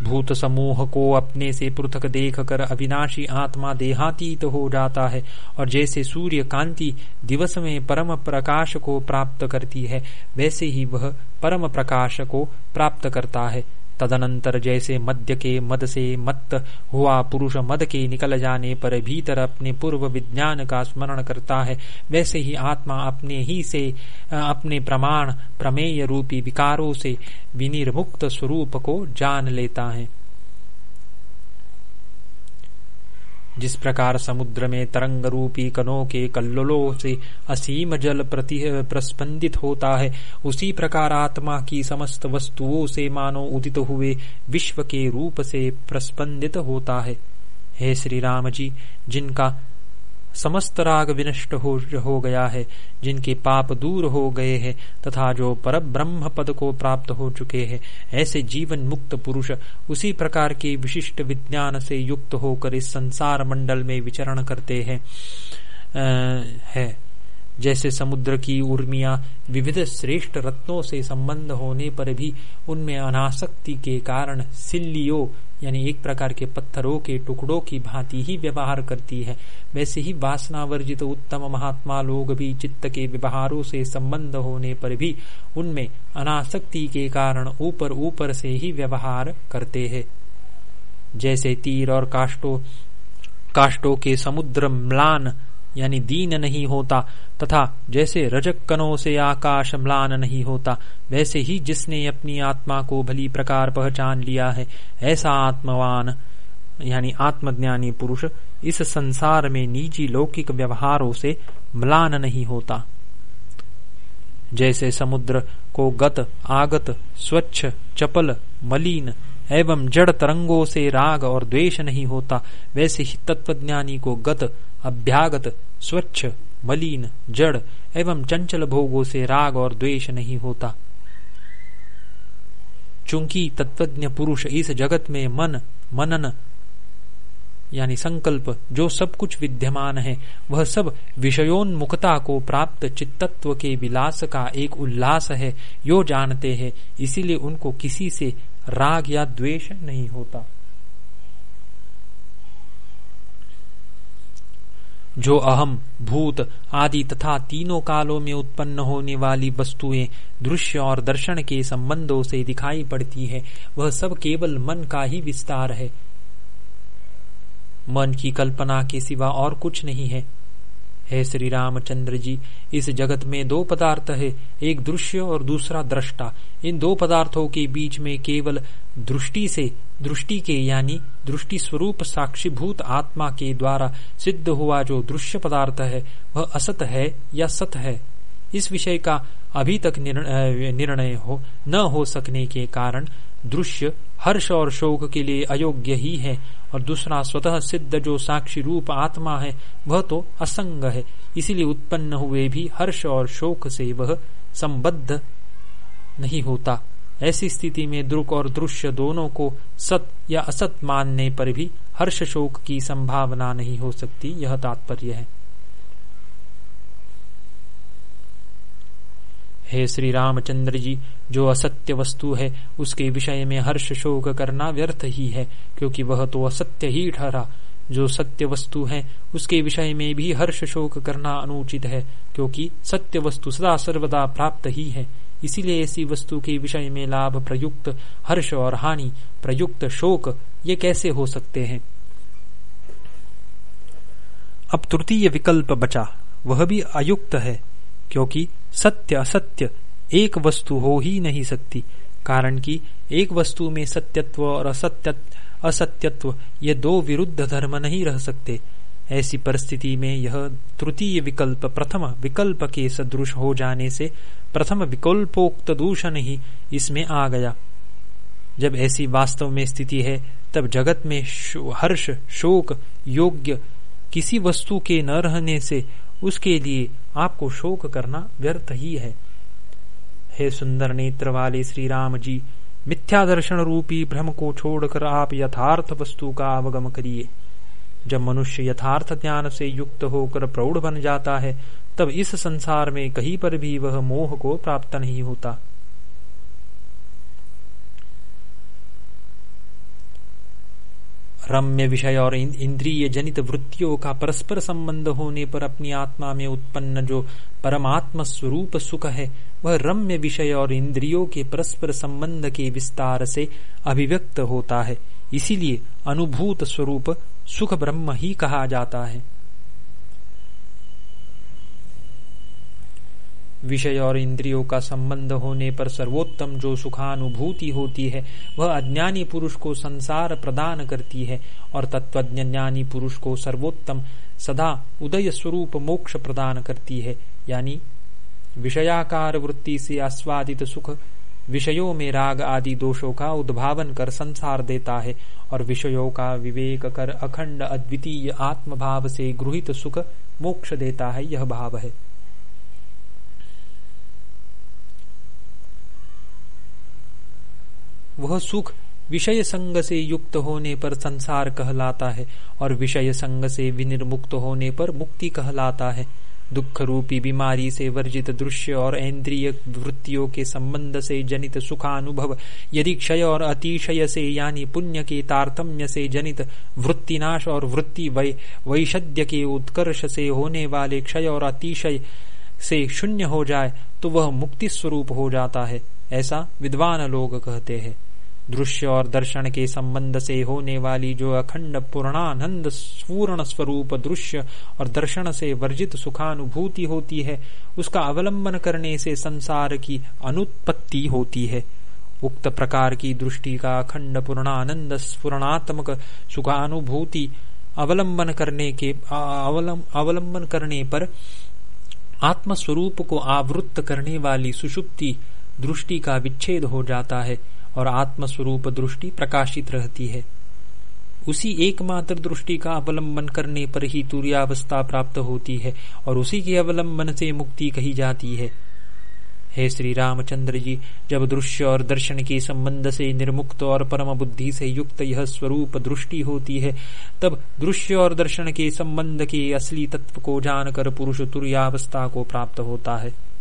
भूत समूह को अपने से पृथक देख कर अविनाशी आत्मा देहातीत हो जाता है और जैसे सूर्य कांति दिवस में परम प्रकाश को प्राप्त करती है, वैसे ही वह परम प्रकाश को प्राप्त करता है। तदनंतर जैसे मध्य के मद से मत हुआ पुरुष मद के निकल जाने पर भीतर अपने पूर्व विज्ञान का स्मरण करता है। वैसे ही आत्मा अपने ही से अपने प्रमाण, प्रमेय रूपी विकारों से विनिर्मुक्त स्वरूप को जान लेता है। जिस प्रकार समुद्र में तरंग रूपी कनों के कल्लोलों से असीम जल प्रति, प्रस्पंदित होता है, उसी प्रकार आत्मा की समस्त वस्तुओं से मानो उदित हुए विश्व के रूप से प्रस्पंदित होता है। हे श्री राम जी, जिनका समस्त राग विनष्ट हो, हो गया है जिनके पाप दूर हो गए हैं तथा जो पर ब्रह्म पद को प्राप्त हो चुके हैं ऐसे जीवन मुक्त पुरुष उसी प्रकार के विशिष्ट विज्ञान से युक्त होकर इस संसार मंडल में विचरण करते हैं है। जैसे समुद्र की उर्मिया विविध श्रेष्ठ रत्नों से संबंध होने पर भी उनमें अनासक्ति के कारण सिल्लियों यानी एक प्रकार के पत्थरों के टुकड़ों की भांति ही व्यवहार करती है। वैसे ही वासना वर्जित उत्तम महात्मा लोग भी चित्त के व्यवहारों से संबंध होने पर भी उनमें अनासक्ति के कारण ऊपर ऊपर से ही व्यवहार करते हैं। जैसे तीर और काष्टों काष्टों के समुद्र म्लान यानी दीन नहीं होता, तथा जैसे रजक कणों से आकाश म्लान नहीं होता, वैसे ही जिसने अपनी आत्मा को भली प्रकार पहचान लिया है, ऐसा आत्मवान, यानी आत्मज्ञानी पुरुष, इस संसार में निजी लौकिक व्यवहारों से म्लान नहीं होता। जैसे समुद्र को गत, आगत, स्वच्छ, चपल, मलिन एवं जड़ तरंगों से राग और द्वेष नहीं होता, वैसे ही तत्वज्ञानी को गत अभ्यागत, स्वच्छ, मलिन, जड़ एवं चंचल भोगों से राग और द्वेष नहीं होता। चूँकि तत्वज्ञ पुरुष इस जगत में मन, मनन, यानी संकल्प, जो सब कुछ विद्यमान है, वह सब विषयोन्मुखता को प्राप्त चित्तत्व के विलास का एक उल्लास है, यो जानते हैं, इसीलिए उनको किसी से राग या द्वेष नहीं होता। जो अहम, भूत आदि तथा तीनों कालों में उत्पन्न होने वाली वस्तुएँ दृश्य और दर्शन के संबंधों से दिखाई पड़ती है, वह सब केवल मन का ही विस्तार है। मन की कल्पना के सिवा और कुछ नहीं है। हे श्री रामचंद्र जी, इस जगत में दो पदार्थ है, एक दृश्य और दूसरा दृष्टा। इन दो पदार्थों के बीच में केवल दृष्टि से, दृष्टि के यानी दृष्टि स्वरूप साक्षीभूत आत्मा के द्वारा सिद्ध हुआ जो दृश्य पदार्थ है, वह असत है या सत है। इस विषय का अभी तक निर्णय हो, न हो सकने के कारण दृश्य, हर्ष और शोक के लिए अयोग्य ही है। और दूसरा स्वतः सिद्ध जो साक्षी रूप आत्मा है, वह तो असंग है। इसीलिए उत्पन्न हुए भी हर्ष और शोक से वह संबद्ध नहीं होता। ऐसी स्थिति में द्रुक और दृश्य दोनों को सत या असत मानने पर भी हर्ष शोक की संभावना नहीं हो सकती, यह तात्पर्य है। हे श्री रामचंद्र जी, जो असत्य वस्तु है, उसके विषय में हर्ष शोक करना व्यर्थ ही है, क्योंकि वह तो असत्य ही ठहरा। जो सत्य वस्तु है, उसके विषय में भी हर्ष शोक करना अनुचित है, क्योंकि सत्य वस्तु सदा सर्वदा प्राप्त ही है। इसीलिए ऐसी वस्तु के विषय में लाभ प्रयुक्त हर्ष और हानि, प्रयुक्त शोक, ये कैसे हो सकते हैं? अब तृतीय विकल्प बचा। वह भी अयुक्त है, क्योंकि सत्य असत्य एक वस्तु हो ही नहीं सकती। कारण कि एक वस्तु में सत्यत्व और असत्य असत्यत्व ये दो विरुद्ध धर्म नहीं रह सकते। ऐसी परिस्थिति में यह तृतीय विकल्प प्रथम विकल्प के सदृश हो जाने से प्रथम विकल्पोक्त दूषण ही इसमें आ गया। जब ऐसी वास्तव में स्थिति है तब जगत में शो, हर्ष शोक योग्य किसी वस्तु के न रहने से उसके लिए आपको शोक करना व्यर्थ ही है। हे सुंदर नेत्र वाले श्री राम जी, मिथ्या दर्शन रूपी भ्रम को छोड़कर आप यथार्थ वस्तु का अवगम करिए। जब मनुष्य यथार्थ ज्ञान से युक्त होकर प्रौढ़ बन जाता है, तब इस संसार में कहीं पर भी वह मोह को प्राप्त नहीं होता। रम्य विषय और इंद्रिय जनित वृत्तियों का परस्पर संबंध होने पर अपनी आत्मा में उत्पन्न जो परमात्म स्वरूप सुख है, वह रम्य विषय और इंद्रियों के परस्पर संबंध के विस्तार से अभिव्यक्त होता है। इसीलिए अनुभूत स्वरूप सुख ब्रह्म ही कहा जाता है। विषय और इंद्रियों का संबंध होने पर सर्वोत्तम जो सुखानुभूति होती है, वह अज्ञानी पुरुष को संसार प्रदान करती है और तत्वज्ञानी पुरुष को सर्वोत्तम सदा उदय स्वरूप मोक्ष प्रदान करती है। यानी विषयाकार वृत्ति से आस्वादित सुख विषयों में राग आदि दोषों का उद्भावन कर संसार देता है और विषयों का विवेक कर अखंड अद्वितीय आत्मभाव से गृहित सुख मोक्ष देता है, यह भाव है। वह सुख विषय संग से युक्त होने पर संसार कहलाता है और विषय संग से विनिर्मुक्त होने पर मुक्ति कहलाता है। दुख रूपी बीमारी से वर्जित दृश्य और इंद्रिय वृत्तियों के संबंध से जनित सुखानुभव यदि क्षय और अतिशय से यानी पुण्य के तारतम्य से जनित वृत्तिनाश और वृत्ति वै, के उत्कर्ष से होने वाले क्षय और अतिशय से शून्य हो जाए तो वह मुक्ति स्वरूप हो जाता है। ऐसा विद्वान लोग कहते हैं। दृश्य और दर्शन के संबंध से होने वाली जो अखंड पूर्णानंद पूर्ण स्वरूप दृश्य और दर्शन से वर्जित सुखानुभूति होती है, उसका अवलंबन करने से संसार की अनुत्पत्ति होती है। उक्त प्रकार की दृष्टि का अखंड पूर्णानंद स्फुरणात्मक सुखानुभूति अवलंबन करने के अवलंबन करने पर आत्मस्वरूप को आवृत्त करने वाली सुषुप्ति दृष्टि का विच्छेद हो जाता है। और आत्मस्वरूप दृष्टि प्रकाशित रहती है। उसी एकमात्र दृष्टि का अवलंबन करने पर ही तुर्यावस्था प्राप्त होती है और उसी के अवलंबन से मुक्ति कही जाती है। हे श्री रामचंद्र जी, जब दृश्य और दर्शन के संबंध से निर्मुक्त और परम बुद्धि से युक्त यह स्वरूप दृष्टि होती है, तब दृश्य और दर्शन के संबंध के असली तत्व को जानकर पुरुष तुर्यावस्था को प्राप्त होता है।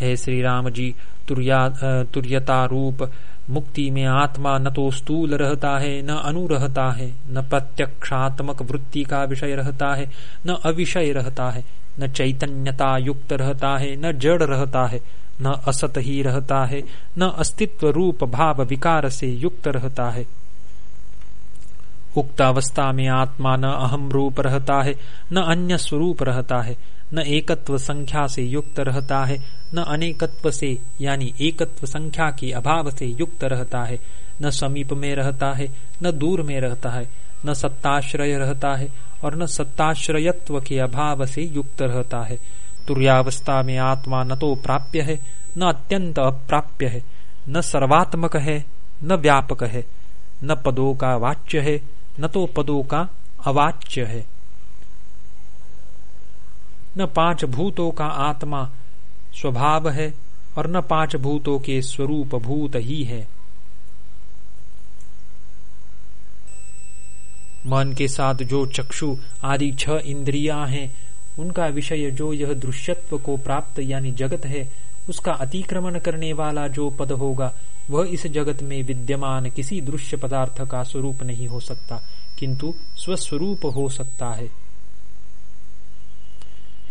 हे श्री राम जी तुर्यता रूप मुक्ति में आत्मा न तो स्थूल रहता है, न अनु रहता है, न प्रत्यक्षात्मक वृत्ति का विषय रहता है, न अविषय रहता है, न चैतन्यता युक्त रहता है, न जड़ रहता है, न असत ही रहता है, न अस्तित्व रूप भाव विकार से युक्त रहता है। उक्त अवस्था में आत्मा न अहम रूप रहता है, न अन्य स्वरूप रहता है न एकत्व संख्या से युक्त रहता है, न अनेकत्व से, यानी एकत्व संख्या के अभाव से युक्त रहता है, न समीप में रहता है, न दूर में रहता है, न सत्ताश्रय रहता है, और न सत्ताश्रयत्व के अभाव से युक्त रहता है। तुर्यावस्था में आत्मा न तो प्राप्य है, न अत्यंत अप्राप्य है, न सर्वात्मक है, न व्यापक है, न पदों का वाच्य है, न तो पदों का अवाच्य है। न पाँच भूतों का आत्मा स्वभाव है और न पाँच भूतों के स्वरूप भूत ही है। मन के साथ जो चक्षु आदि छह इंद्रिया हैं, उनका विषय जो यह दृश्यत्व को प्राप्त यानी जगत है, उसका अतिक्रमण करने वाला जो पद होगा, वह इस जगत में विद्यमान किसी दृश्य पदार्थ का स्वरूप नहीं हो सकता, किंतु स्वस्वरूप हो सकता है।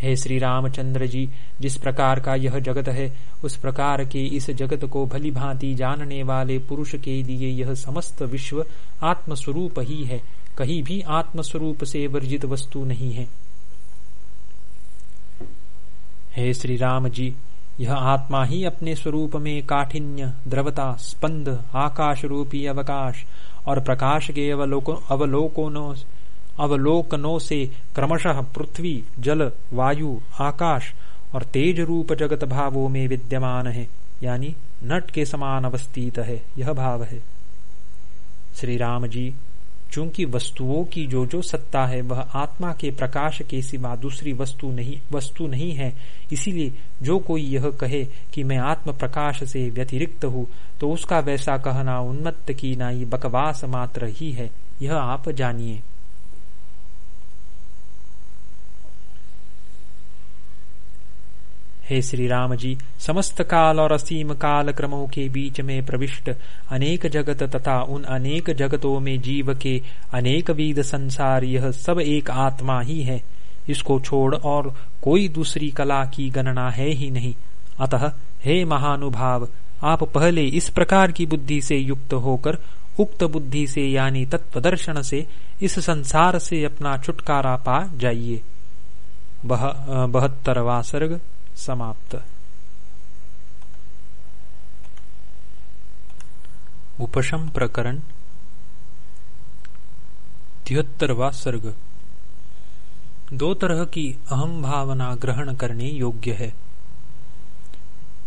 हे श्री रामचंद्र जी जिस प्रकार का यह जगत है, उस प्रकार के इस जगत को भली भांति जानने वाले पुरुष के लिए यह समस्त विश्व आत्मस्वरूप ही है। कहीं भी आत्मस्वरूप से वर्जित वस्तु नहीं है। हे श्री राम जी यह आत्मा ही अपने स्वरूप में काठिन्य, द्रवता, स्पंद आकाश रूपी अवकाश और प्रकाश के अवलोकनों अवलोकनों से क्रमशः पृथ्वी, जल, वायु, आकाश और तेज रूप जगत भावों में विद्यमान है। यानी नट के समान अवस्थित है, यह भाव है। श्री राम जी चूँकि वस्तुओं की जो जो सत्ता है, वह आत्मा के प्रकाश के सिवा दूसरी वस्तु नहीं वस्तु नहीं है। इसीलिए जो कोई यह कहे कि मैं आत्म प्रकाश से व्यतिरिक्त हूँ तो उसका वैसा कहना उन्मत्त की नाई बकवास मात्र ही है। यह आप जानिए। हे श्री राम जी समस्त काल और असीम काल क्रमों के बीच में प्रविष्ट अनेक जगत तथा उन अनेक जगतों में जीव के अनेक विध संसार, यह सब एक आत्मा ही है। इसको छोड़ और कोई दूसरी कला की गणना है ही नहीं। अतः, हे महानुभाव, आप पहले इस प्रकार की बुद्धि से युक्त होकर, उक्त बुद्धि से यानी तत्वदर्शन से, इस संसार से अपना छुटकारा पा जाइए। बहत्तरवा सर्ग। समाप्त। उपशम प्रकरण। तिहत्तरवा सर्ग। दो तरह की अहम भावना ग्रहण करने योग्य है।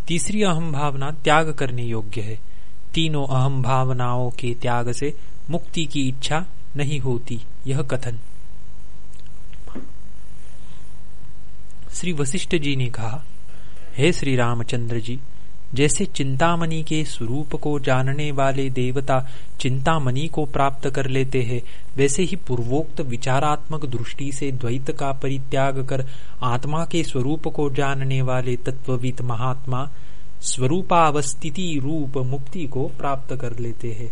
तीसरी अहम भावना त्याग करने योग्य है। तीनों अहम भावनाओं के त्याग से मुक्ति की इच्छा नहीं होती, यह कथन। श्री वशिष्ठ जी ने कहा, हे श्री रामचंद्र जी, जैसे चिंतामणि के स्वरूप को जानने वाले देवता चिंतामणि को प्राप्त कर लेते हैं, वैसे ही पूर्वोक्त विचारात्मक दृष्टि से द्वैत का परित्याग कर आत्मा के स्वरूप को जानने वाले तत्वविद महात्मा स्वरूपावस्थिति रूप मुक्ति को प्राप्त कर लेते हैं।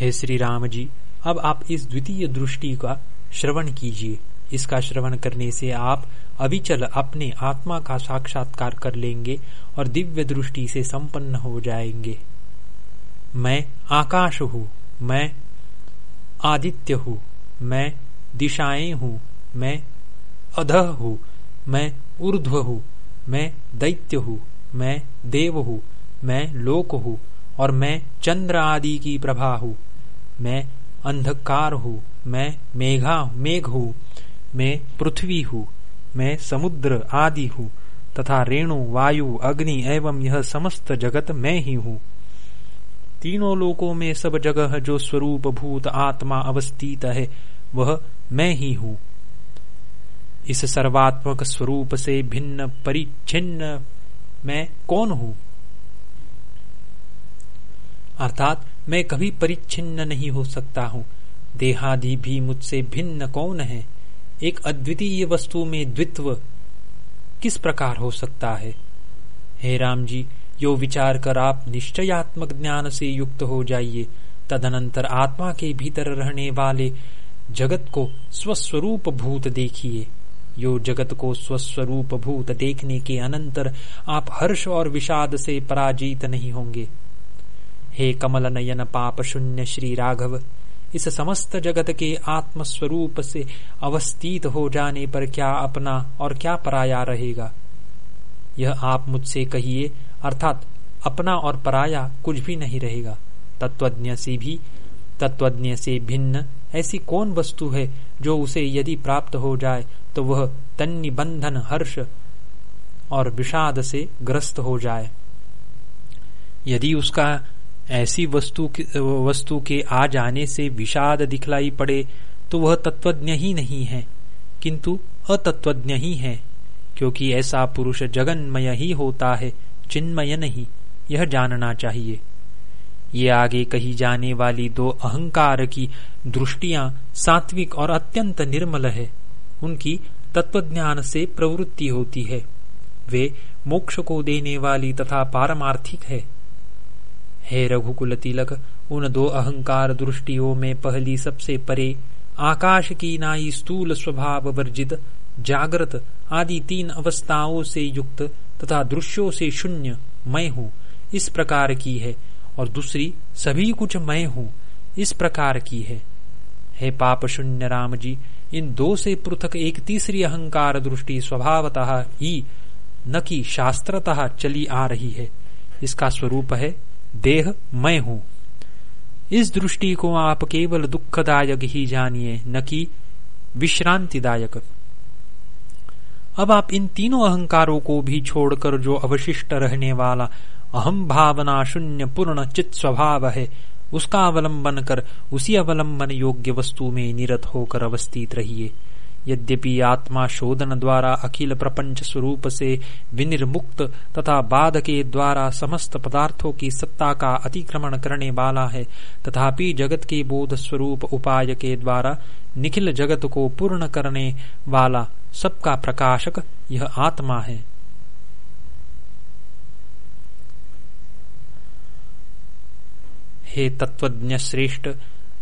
हे श्री राम जी अब आप इस द्वितीय दृष्टि का श्रवण कीजिए। इसका श्रवण करने से आप अविचल अपने आत्मा का साक्षात्कार कर लेंगे और दिव्य दृष्टि से संपन्न हो जाएँगे। मैं आकाश हूँ, मैं आदित्य हूँ, मैं दिशाएँ हूँ, मैं अधः हूँ, मैं ऊर्ध्व हूँ, मैं दैत्य हूँ, मैं देव हूँ, मैं लोक हूँ और मैं चंद्र आदि की प्रभा हूँ। मैं अंधकार हूँ, मैं मेघा, मेघ हूँ, मैं पृथ्वी हूँ, मैं समुद्र आदि हूँ, तथा रेणु, वायु, अग्नि एवं यह समस्त जगत मैं ही हूँ। तीनों लोकों में सब जगह जो स्वरूप भूत आत्मा अवस्थित है, वह मैं ही हूँ। इस सर्वात्मक स्वरूप से भिन्न, परिच्छिन्न मैं कौन हूँ? अर्थात मैं कभी परिच्छिन्न नहीं हो सकता हूँ। देहादि भी मुझसे भिन्न कौन है? एक अद्वितीय वस्तु में द्वित्व किस प्रकार हो सकता है? हे राम जी यो विचार कर आप निश्चयात्मक ज्ञान से युक्त हो जाइए। तदनंतर आत्मा के भीतर रहने वाले जगत को स्वस्वरूप भूत देखिए। यो जगत को स्वस्वरूप भूत देखने के अनंतर आप हर्ष और विषाद से पराजित नहीं होंगे। हे कमल नयन पाप शून्य श्री राघव, इस समस्त जगत के आत्म स्वरूप से अवस्थित हो जाने पर क्या अपना और क्या पराया रहेगा? यह आप मुझसे कहिए, अर्थात अपना और पराया कुछ भी नहीं रहेगा। तत्वज्ञ से भी, तत्वज्ञ से भिन्न ऐसी कौन वस्तु है जो उसे यदि प्राप्त हो जाए तो वह तन्निबंधन हर्ष और विषाद से ग्रस्त हो जाए? यदि उसका ऐसी वस्तु वस्तु के आ जाने से विषाद दिखलाई पड़े तो वह तत्वज्ञ ही नहीं है। किंतु अतत्वज्ञ ही है, क्योंकि ऐसा पुरुष जगन्मय ही होता है, चिन्मय नहीं, यह जानना चाहिए। ये आगे कही जाने वाली दो अहंकार की दृष्टियाँ सात्विक और अत्यंत निर्मल है। उनकी तत्वज्ञान से प्रवृत्ति होती है। वे मोक्ष को देने वाली तथा पारमार्थिक है। हे रघुकुल तिलक, उन दो अहंकार दृष्टियों में पहली सबसे परे, आकाश की नाई स्थूल स्वभाव वर्जित, जागृत आदि तीन अवस्थाओं से युक्त तथा दृश्यों से शून्य मैं हूँ, इस प्रकार की है। और दूसरी, सभी कुछ मैं हूँ, इस प्रकार की है। हे पाप शून्य राम जी, इन दो से पृथक एक तीसरी अहंकार दृष्टि स्वभावतः ही, न कि शास्त्रतः चली आ रही है। इसका स्वरूप है देह मैं हूँ। इस दृष्टि को आप केवल दुखदायक ही जानिए, न कि विश्रांतिदायक। अब आप इन तीनों अहंकारों को भी छोड़कर जो अवशिष्ट रहने वाला अहम भावना शून्य पूर्ण चित स्वभाव है, उसका अवलंबन कर, उसी अवलंबन योग्य वस्तु में निरत होकर अवस्थित रहिए। यद्यपि आत्मा शोधन द्वारा अखिल प्रपंच स्वरूप से विनिर्मुक्त तथा बाद के द्वारा समस्त पदार्थों की सत्ता का अतिक्रमण करने वाला है, तथापि जगत के बोध स्वरूप उपाय के द्वारा निखिल जगत को पूर्ण करने वाला सबका प्रकाशक यह आत्मा है। हे तत्वज्ञ श्रेष्ठ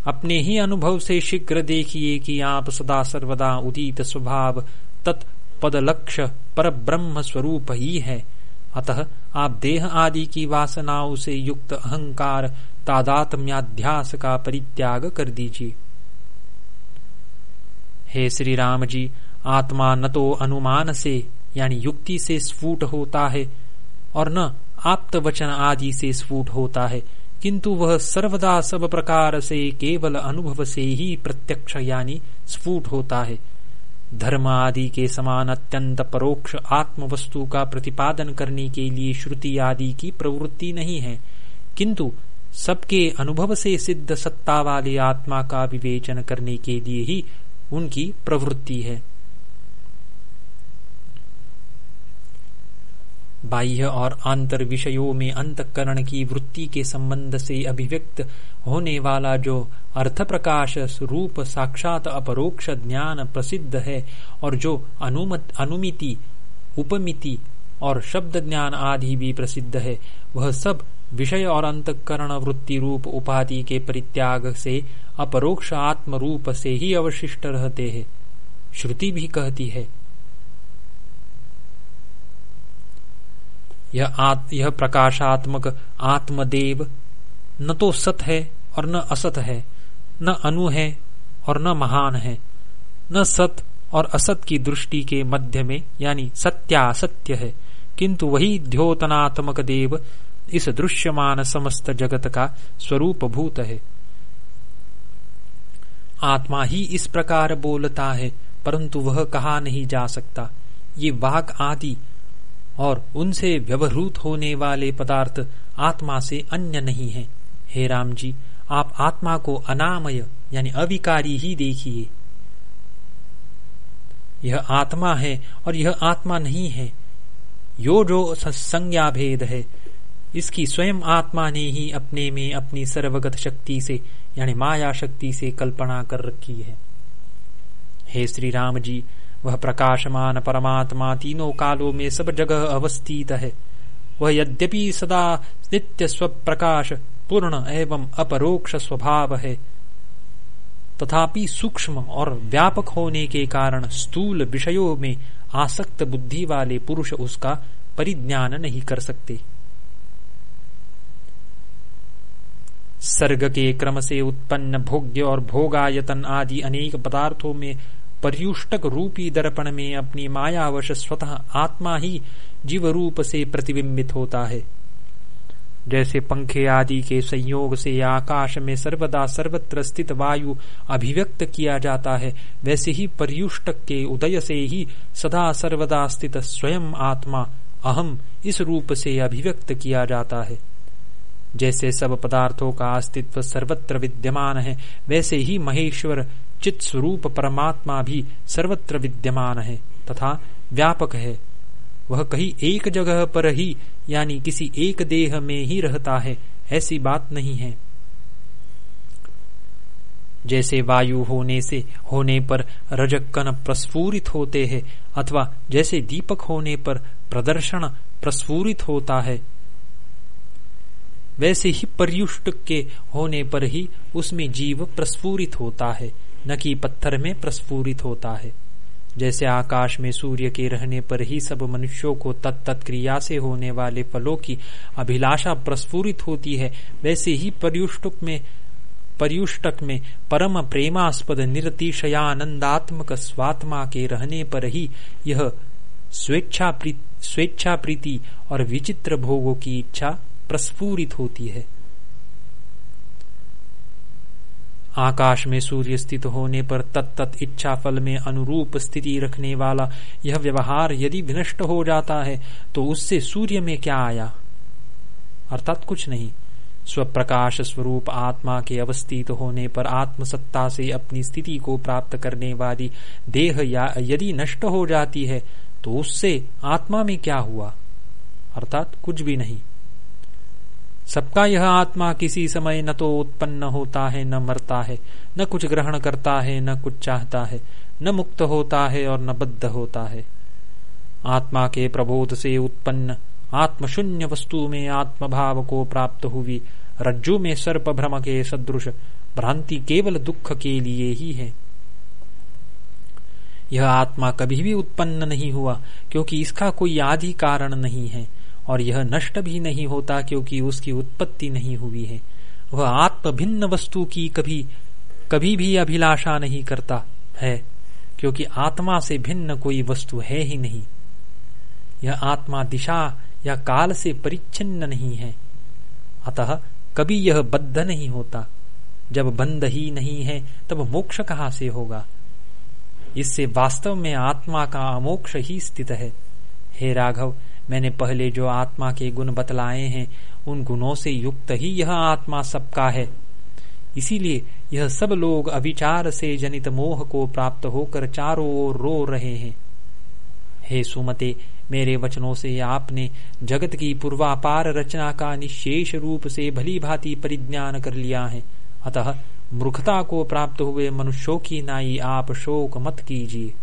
अपने ही अनुभव से शीघ्र देखिए कि आप सदा सर्वदा उदित स्वभाव तत्पद लक्ष्य पर ब्रह्म स्वरूप ही है। अतः आप देह आदि की वासनाओं से युक्त अहंकार, तादात्म्याध्यास का परित्याग कर दीजिए। हे श्री राम जी, आत्मा न तो अनुमान से, यानी युक्ति से स्फुट होता है, और न आप्त वचन आदि से स्फुट होता है। किंतु वह सर्वदा सब प्रकार से केवल अनुभव से ही प्रत्यक्ष यानी स्फुट होता है। धर्म आदि के समान अत्यंत परोक्ष आत्म वस्तु का प्रतिपादन करने के लिए श्रुति आदि की प्रवृत्ति नहीं है। किंतु सबके अनुभव से सिद्ध सत्ता वाले आत्मा का विवेचन करने के लिए ही उनकी प्रवृत्ति है। बाह्य और आंतर विषयों में अंतकरण की वृत्ति के संबंध से अभिव्यक्त होने वाला जो अर्थ प्रकाश रूप साक्षात अपरोक्ष ज्ञान प्रसिद्ध है और जो अनुमत, अनुमिति, उपमिति और शब्द ज्ञान आदि भी प्रसिद्ध है, वह सब विषय और अंतकरण वृत्ति रूप उपाधि के परित्याग से अपरोक्ष आत्म रूप से ही अवशिष्ट रहते हैं। श्रुति भी कहती है यह आत, यह प्रकाशात्मक आत्मदेव न तो सत है और न असत है न अनु है और न महान है न सत और असत की दृष्टि के मध्य में यानी सत्यासत्य है किंतु वही द्योतनात्मक देव इस दृश्यमान समस्त जगत का स्वरूप भूत है। आत्मा ही इस प्रकार बोलता है परंतु वह कहा नहीं जा सकता। ये वाक आदि और उनसे व्यवहूत होने वाले पदार्थ आत्मा से अन्य नहीं है। हे राम जी आप आत्मा को अनामय, यानी अविकारी ही देखिए। यह आत्मा है और यह आत्मा नहीं है। यो जो संज्ञा भेद है, इसकी स्वयं आत्मा ने ही अपने में अपनी सर्वगत शक्ति से, यानी माया शक्ति से कल्पना कर रखी है। हे श्री राम जी वह प्रकाशमान परमात्मा तीनों कालों में सब जगह अवस्थित है। वह यद्यपि सदा नित्य स्वप्रकाश पूर्ण एवं अपरोक्ष स्वभाव है। तथापि सूक्ष्म और व्यापक होने के कारण स्थूल विषयों में आसक्त बुद्धि वाले पुरुष उसका परिज्ञान नहीं कर सकते। सर्ग के क्रम से उत्पन्न भोग्य और भोगायतन आदि अनेक पदार्थों में पर्युष्टक रूपी दर्पण में अपनी मायावश स्वतः आत्मा ही जीव रूप से प्रतिबिंबित होता है। जैसे पंखे आदि के संयोग से आकाश में सर्वदा सर्वत्र स्थित वायु अभिव्यक्त किया जाता है, वैसे ही पर्युष्टक के उदय से ही सदा सर्वदा स्थित स्वयं आत्मा अहम इस रूप से अभिव्यक्त किया जाता है। जैसे सब पदार्थों का अस्तित्व सर्वत्र विद्यमान है, वैसे ही महेश्वर चित स्वरूप परमात्मा भी सर्वत्र विद्यमान है, तथा व्यापक है। वह कहीं एक जगह पर ही, यानी किसी एक देह में ही रहता है, ऐसी बात नहीं है। जैसे वायु होने से, होने पर रजक कण प्रस्फूरित होते हैं, अथवा जैसे दीपक होने पर प्रदर्शन प्रस्फूरित होता है, वैसे ही पर्युष्ट के होने पर ही उसमें जीव प्रस्फूरित होता है। न कि पत्थर में प्रस्फूरित होता है। जैसे आकाश में सूर्य के रहने पर ही सब मनुष्यों को तत्त क्रिया से होने वाले फलों की अभिलाषा प्रस्फुरित होती है, वैसे ही पर्युष्टक में पर्युष्टक में परम प्रेमास्पद निरतिशयानंदात्मक स्वात्मा के रहने पर ही यह स्वेच्छा प्रीति और विचित्र भोगों की इच्छा प्रस्फुरित होती है। आकाश में सूर्य स्थित होने पर तत्त इच्छा फल में अनुरूप स्थिति रखने वाला यह व्यवहार यदि विनष्ट हो जाता है तो उससे सूर्य में क्या आया? अर्थात कुछ नहीं। स्वप्रकाश स्वरूप आत्मा के अवस्थित होने पर आत्मसत्ता से अपनी स्थिति को प्राप्त करने वाली देह या यदि नष्ट हो जाती है तो उससे आत्मा में क्या हुआ? अर्थात कुछ भी नहीं। सबका यह आत्मा किसी समय न तो उत्पन्न होता है, न मरता है, न कुछ ग्रहण करता है, न कुछ चाहता है, न मुक्त होता है और न बद्ध होता है। आत्मा के प्रबोध से उत्पन्न आत्मशून्य वस्तु में आत्मभाव को प्राप्त हुई रज्जु में सर्प भ्रम के सदृश भ्रांति केवल दुख के लिए ही है। यह आत्मा कभी भी उत्पन्न नहीं हुआ, क्योंकि इसका कोई आदि कारण नहीं है। और यह नष्ट भी नहीं होता क्योंकि उसकी उत्पत्ति नहीं हुई है। वह आत्म भिन्न वस्तु की कभी कभी भी अभिलाषा नहीं करता है, क्योंकि आत्मा से भिन्न कोई वस्तु है ही नहीं। यह आत्मा दिशा या काल से परिच्छिन्न नहीं है। अतः कभी यह बद्ध नहीं होता। जब बंद ही नहीं है, तब मोक्ष कहाँ से होगा? इससे वास्तव में आत्मा का अमोक्ष ही स्थित है। हे राघव मैंने पहले जो आत्मा के गुण बतलाए हैं, उन गुणों से युक्त ही यह आत्मा सबका है। इसीलिए यह सब लोग अविचार से जनित मोह को प्राप्त होकर चारों ओर रो रहे हैं। हे सुमते, मेरे वचनों से आपने जगत की पूर्वापार रचना का निशेष रूप से भली भांति परिज्ञान कर लिया है। अतः मूर्खता को प्राप्त हुए मनुष्यों की नाई आप शोक मत कीजिए।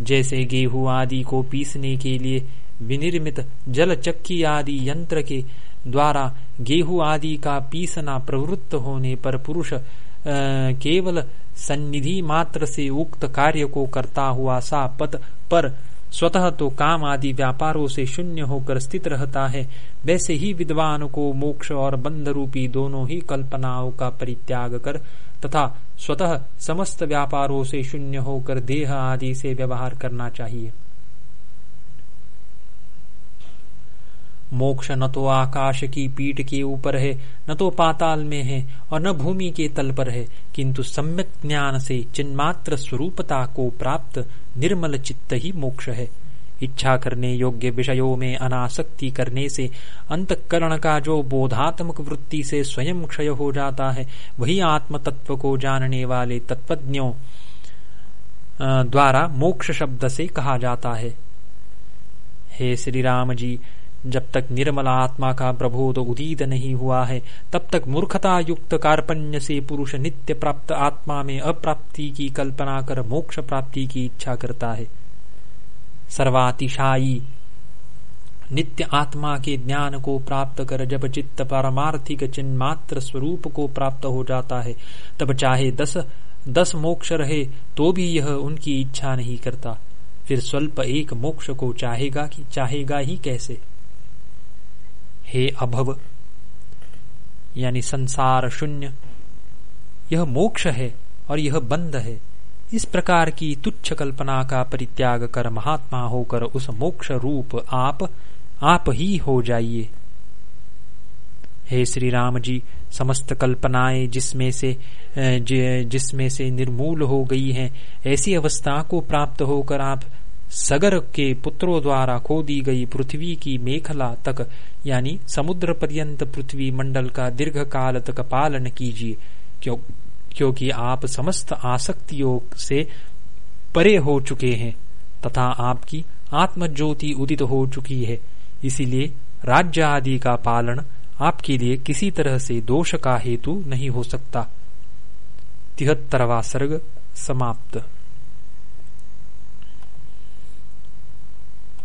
जैसे गेहूँ आदि को पीसने के लिए विनिर्मित जल चक्की आदि यंत्र के द्वारा गेहूँ आदि का पीसना प्रवृत्त होने पर पुरुष केवल सन्निधि मात्र से उक्त कार्य को करता हुआ सा पत पर स्वतः तो काम आदि व्यापारों से शून्य होकर स्थित रहता है। वैसे ही विद्वान को मोक्ष और बंध रूपी दोनों ही कल्पनाओं का परित्याग कर तथा स्वतः समस्त व्यापारों से शून्य होकर देह आदि से व्यवहार करना चाहिए। मोक्ष न तो आकाश की पीठ के ऊपर है, न तो पाताल में है, और न भूमि के तल पर है, किंतु सम्यक ज्ञान से चिन्मात्र स्वरूपता को प्राप्त निर्मल चित्त ही मोक्ष है। इच्छा करने योग्य विषयों में अनासक्ति करने से अंतकरण का जो बोधात्मक वृत्ति से स्वयं क्षय हो जाता है, वही आत्म तत्व को जानने वाले तत्वज्ञों द्वारा मोक्ष शब्द से कहा जाता है। हे श्री राम जी, जब तक निर्मल आत्मा का प्रबोध उदीत नहीं हुआ है, तब तक मूर्खता युक्त कार्पण्य से पुरुष नित्य प्राप्त आत्मा में अप्राप्ति की कल्पना कर मोक्ष प्राप्ति की इच्छा करता है। सर्वातिशायी। नित्य आत्मा के ज्ञान को प्राप्त कर जब चित्त पारमार्थिक चिन्ह मात्र स्वरूप को प्राप्त हो जाता है, तब चाहे दस दस मोक्ष रहे तो भी यह उनकी इच्छा नहीं करता। फिर स्वल्प एक मोक्ष को चाहेगा कि, चाहेगा ही कैसे? हे अभव, यानी संसार शून्य, यह मोक्ष है और यह बंद है। इस प्रकार की तुच्छ कल्पना का परित्याग कर महात्मा होकर उस मोक्ष रूप आप आप ही हो जाइए। हे श्री राम जी समस्त कल्पनाएँ जिसमें से जिसमें से निर्मूल हो गई हैं, ऐसी अवस्था को प्राप्त होकर आप सगर के पुत्रों द्वारा खोदी गई पृथ्वी की मेखला तक, यानी समुद्र पर्यंत पृथ्वी मंडल का दीर्घ काल तक पालन कीजिए। क्यों? क्योंकि आप समस्त आसक्तियों से परे हो चुके हैं, तथा आपकी आत्मज्योति उदित हो चुकी है। इसीलिए राज्य आदि का पालन आपके लिए किसी तरह से दोष का हेतु नहीं हो सकता। तिहत्तरवा सर्ग समाप्त।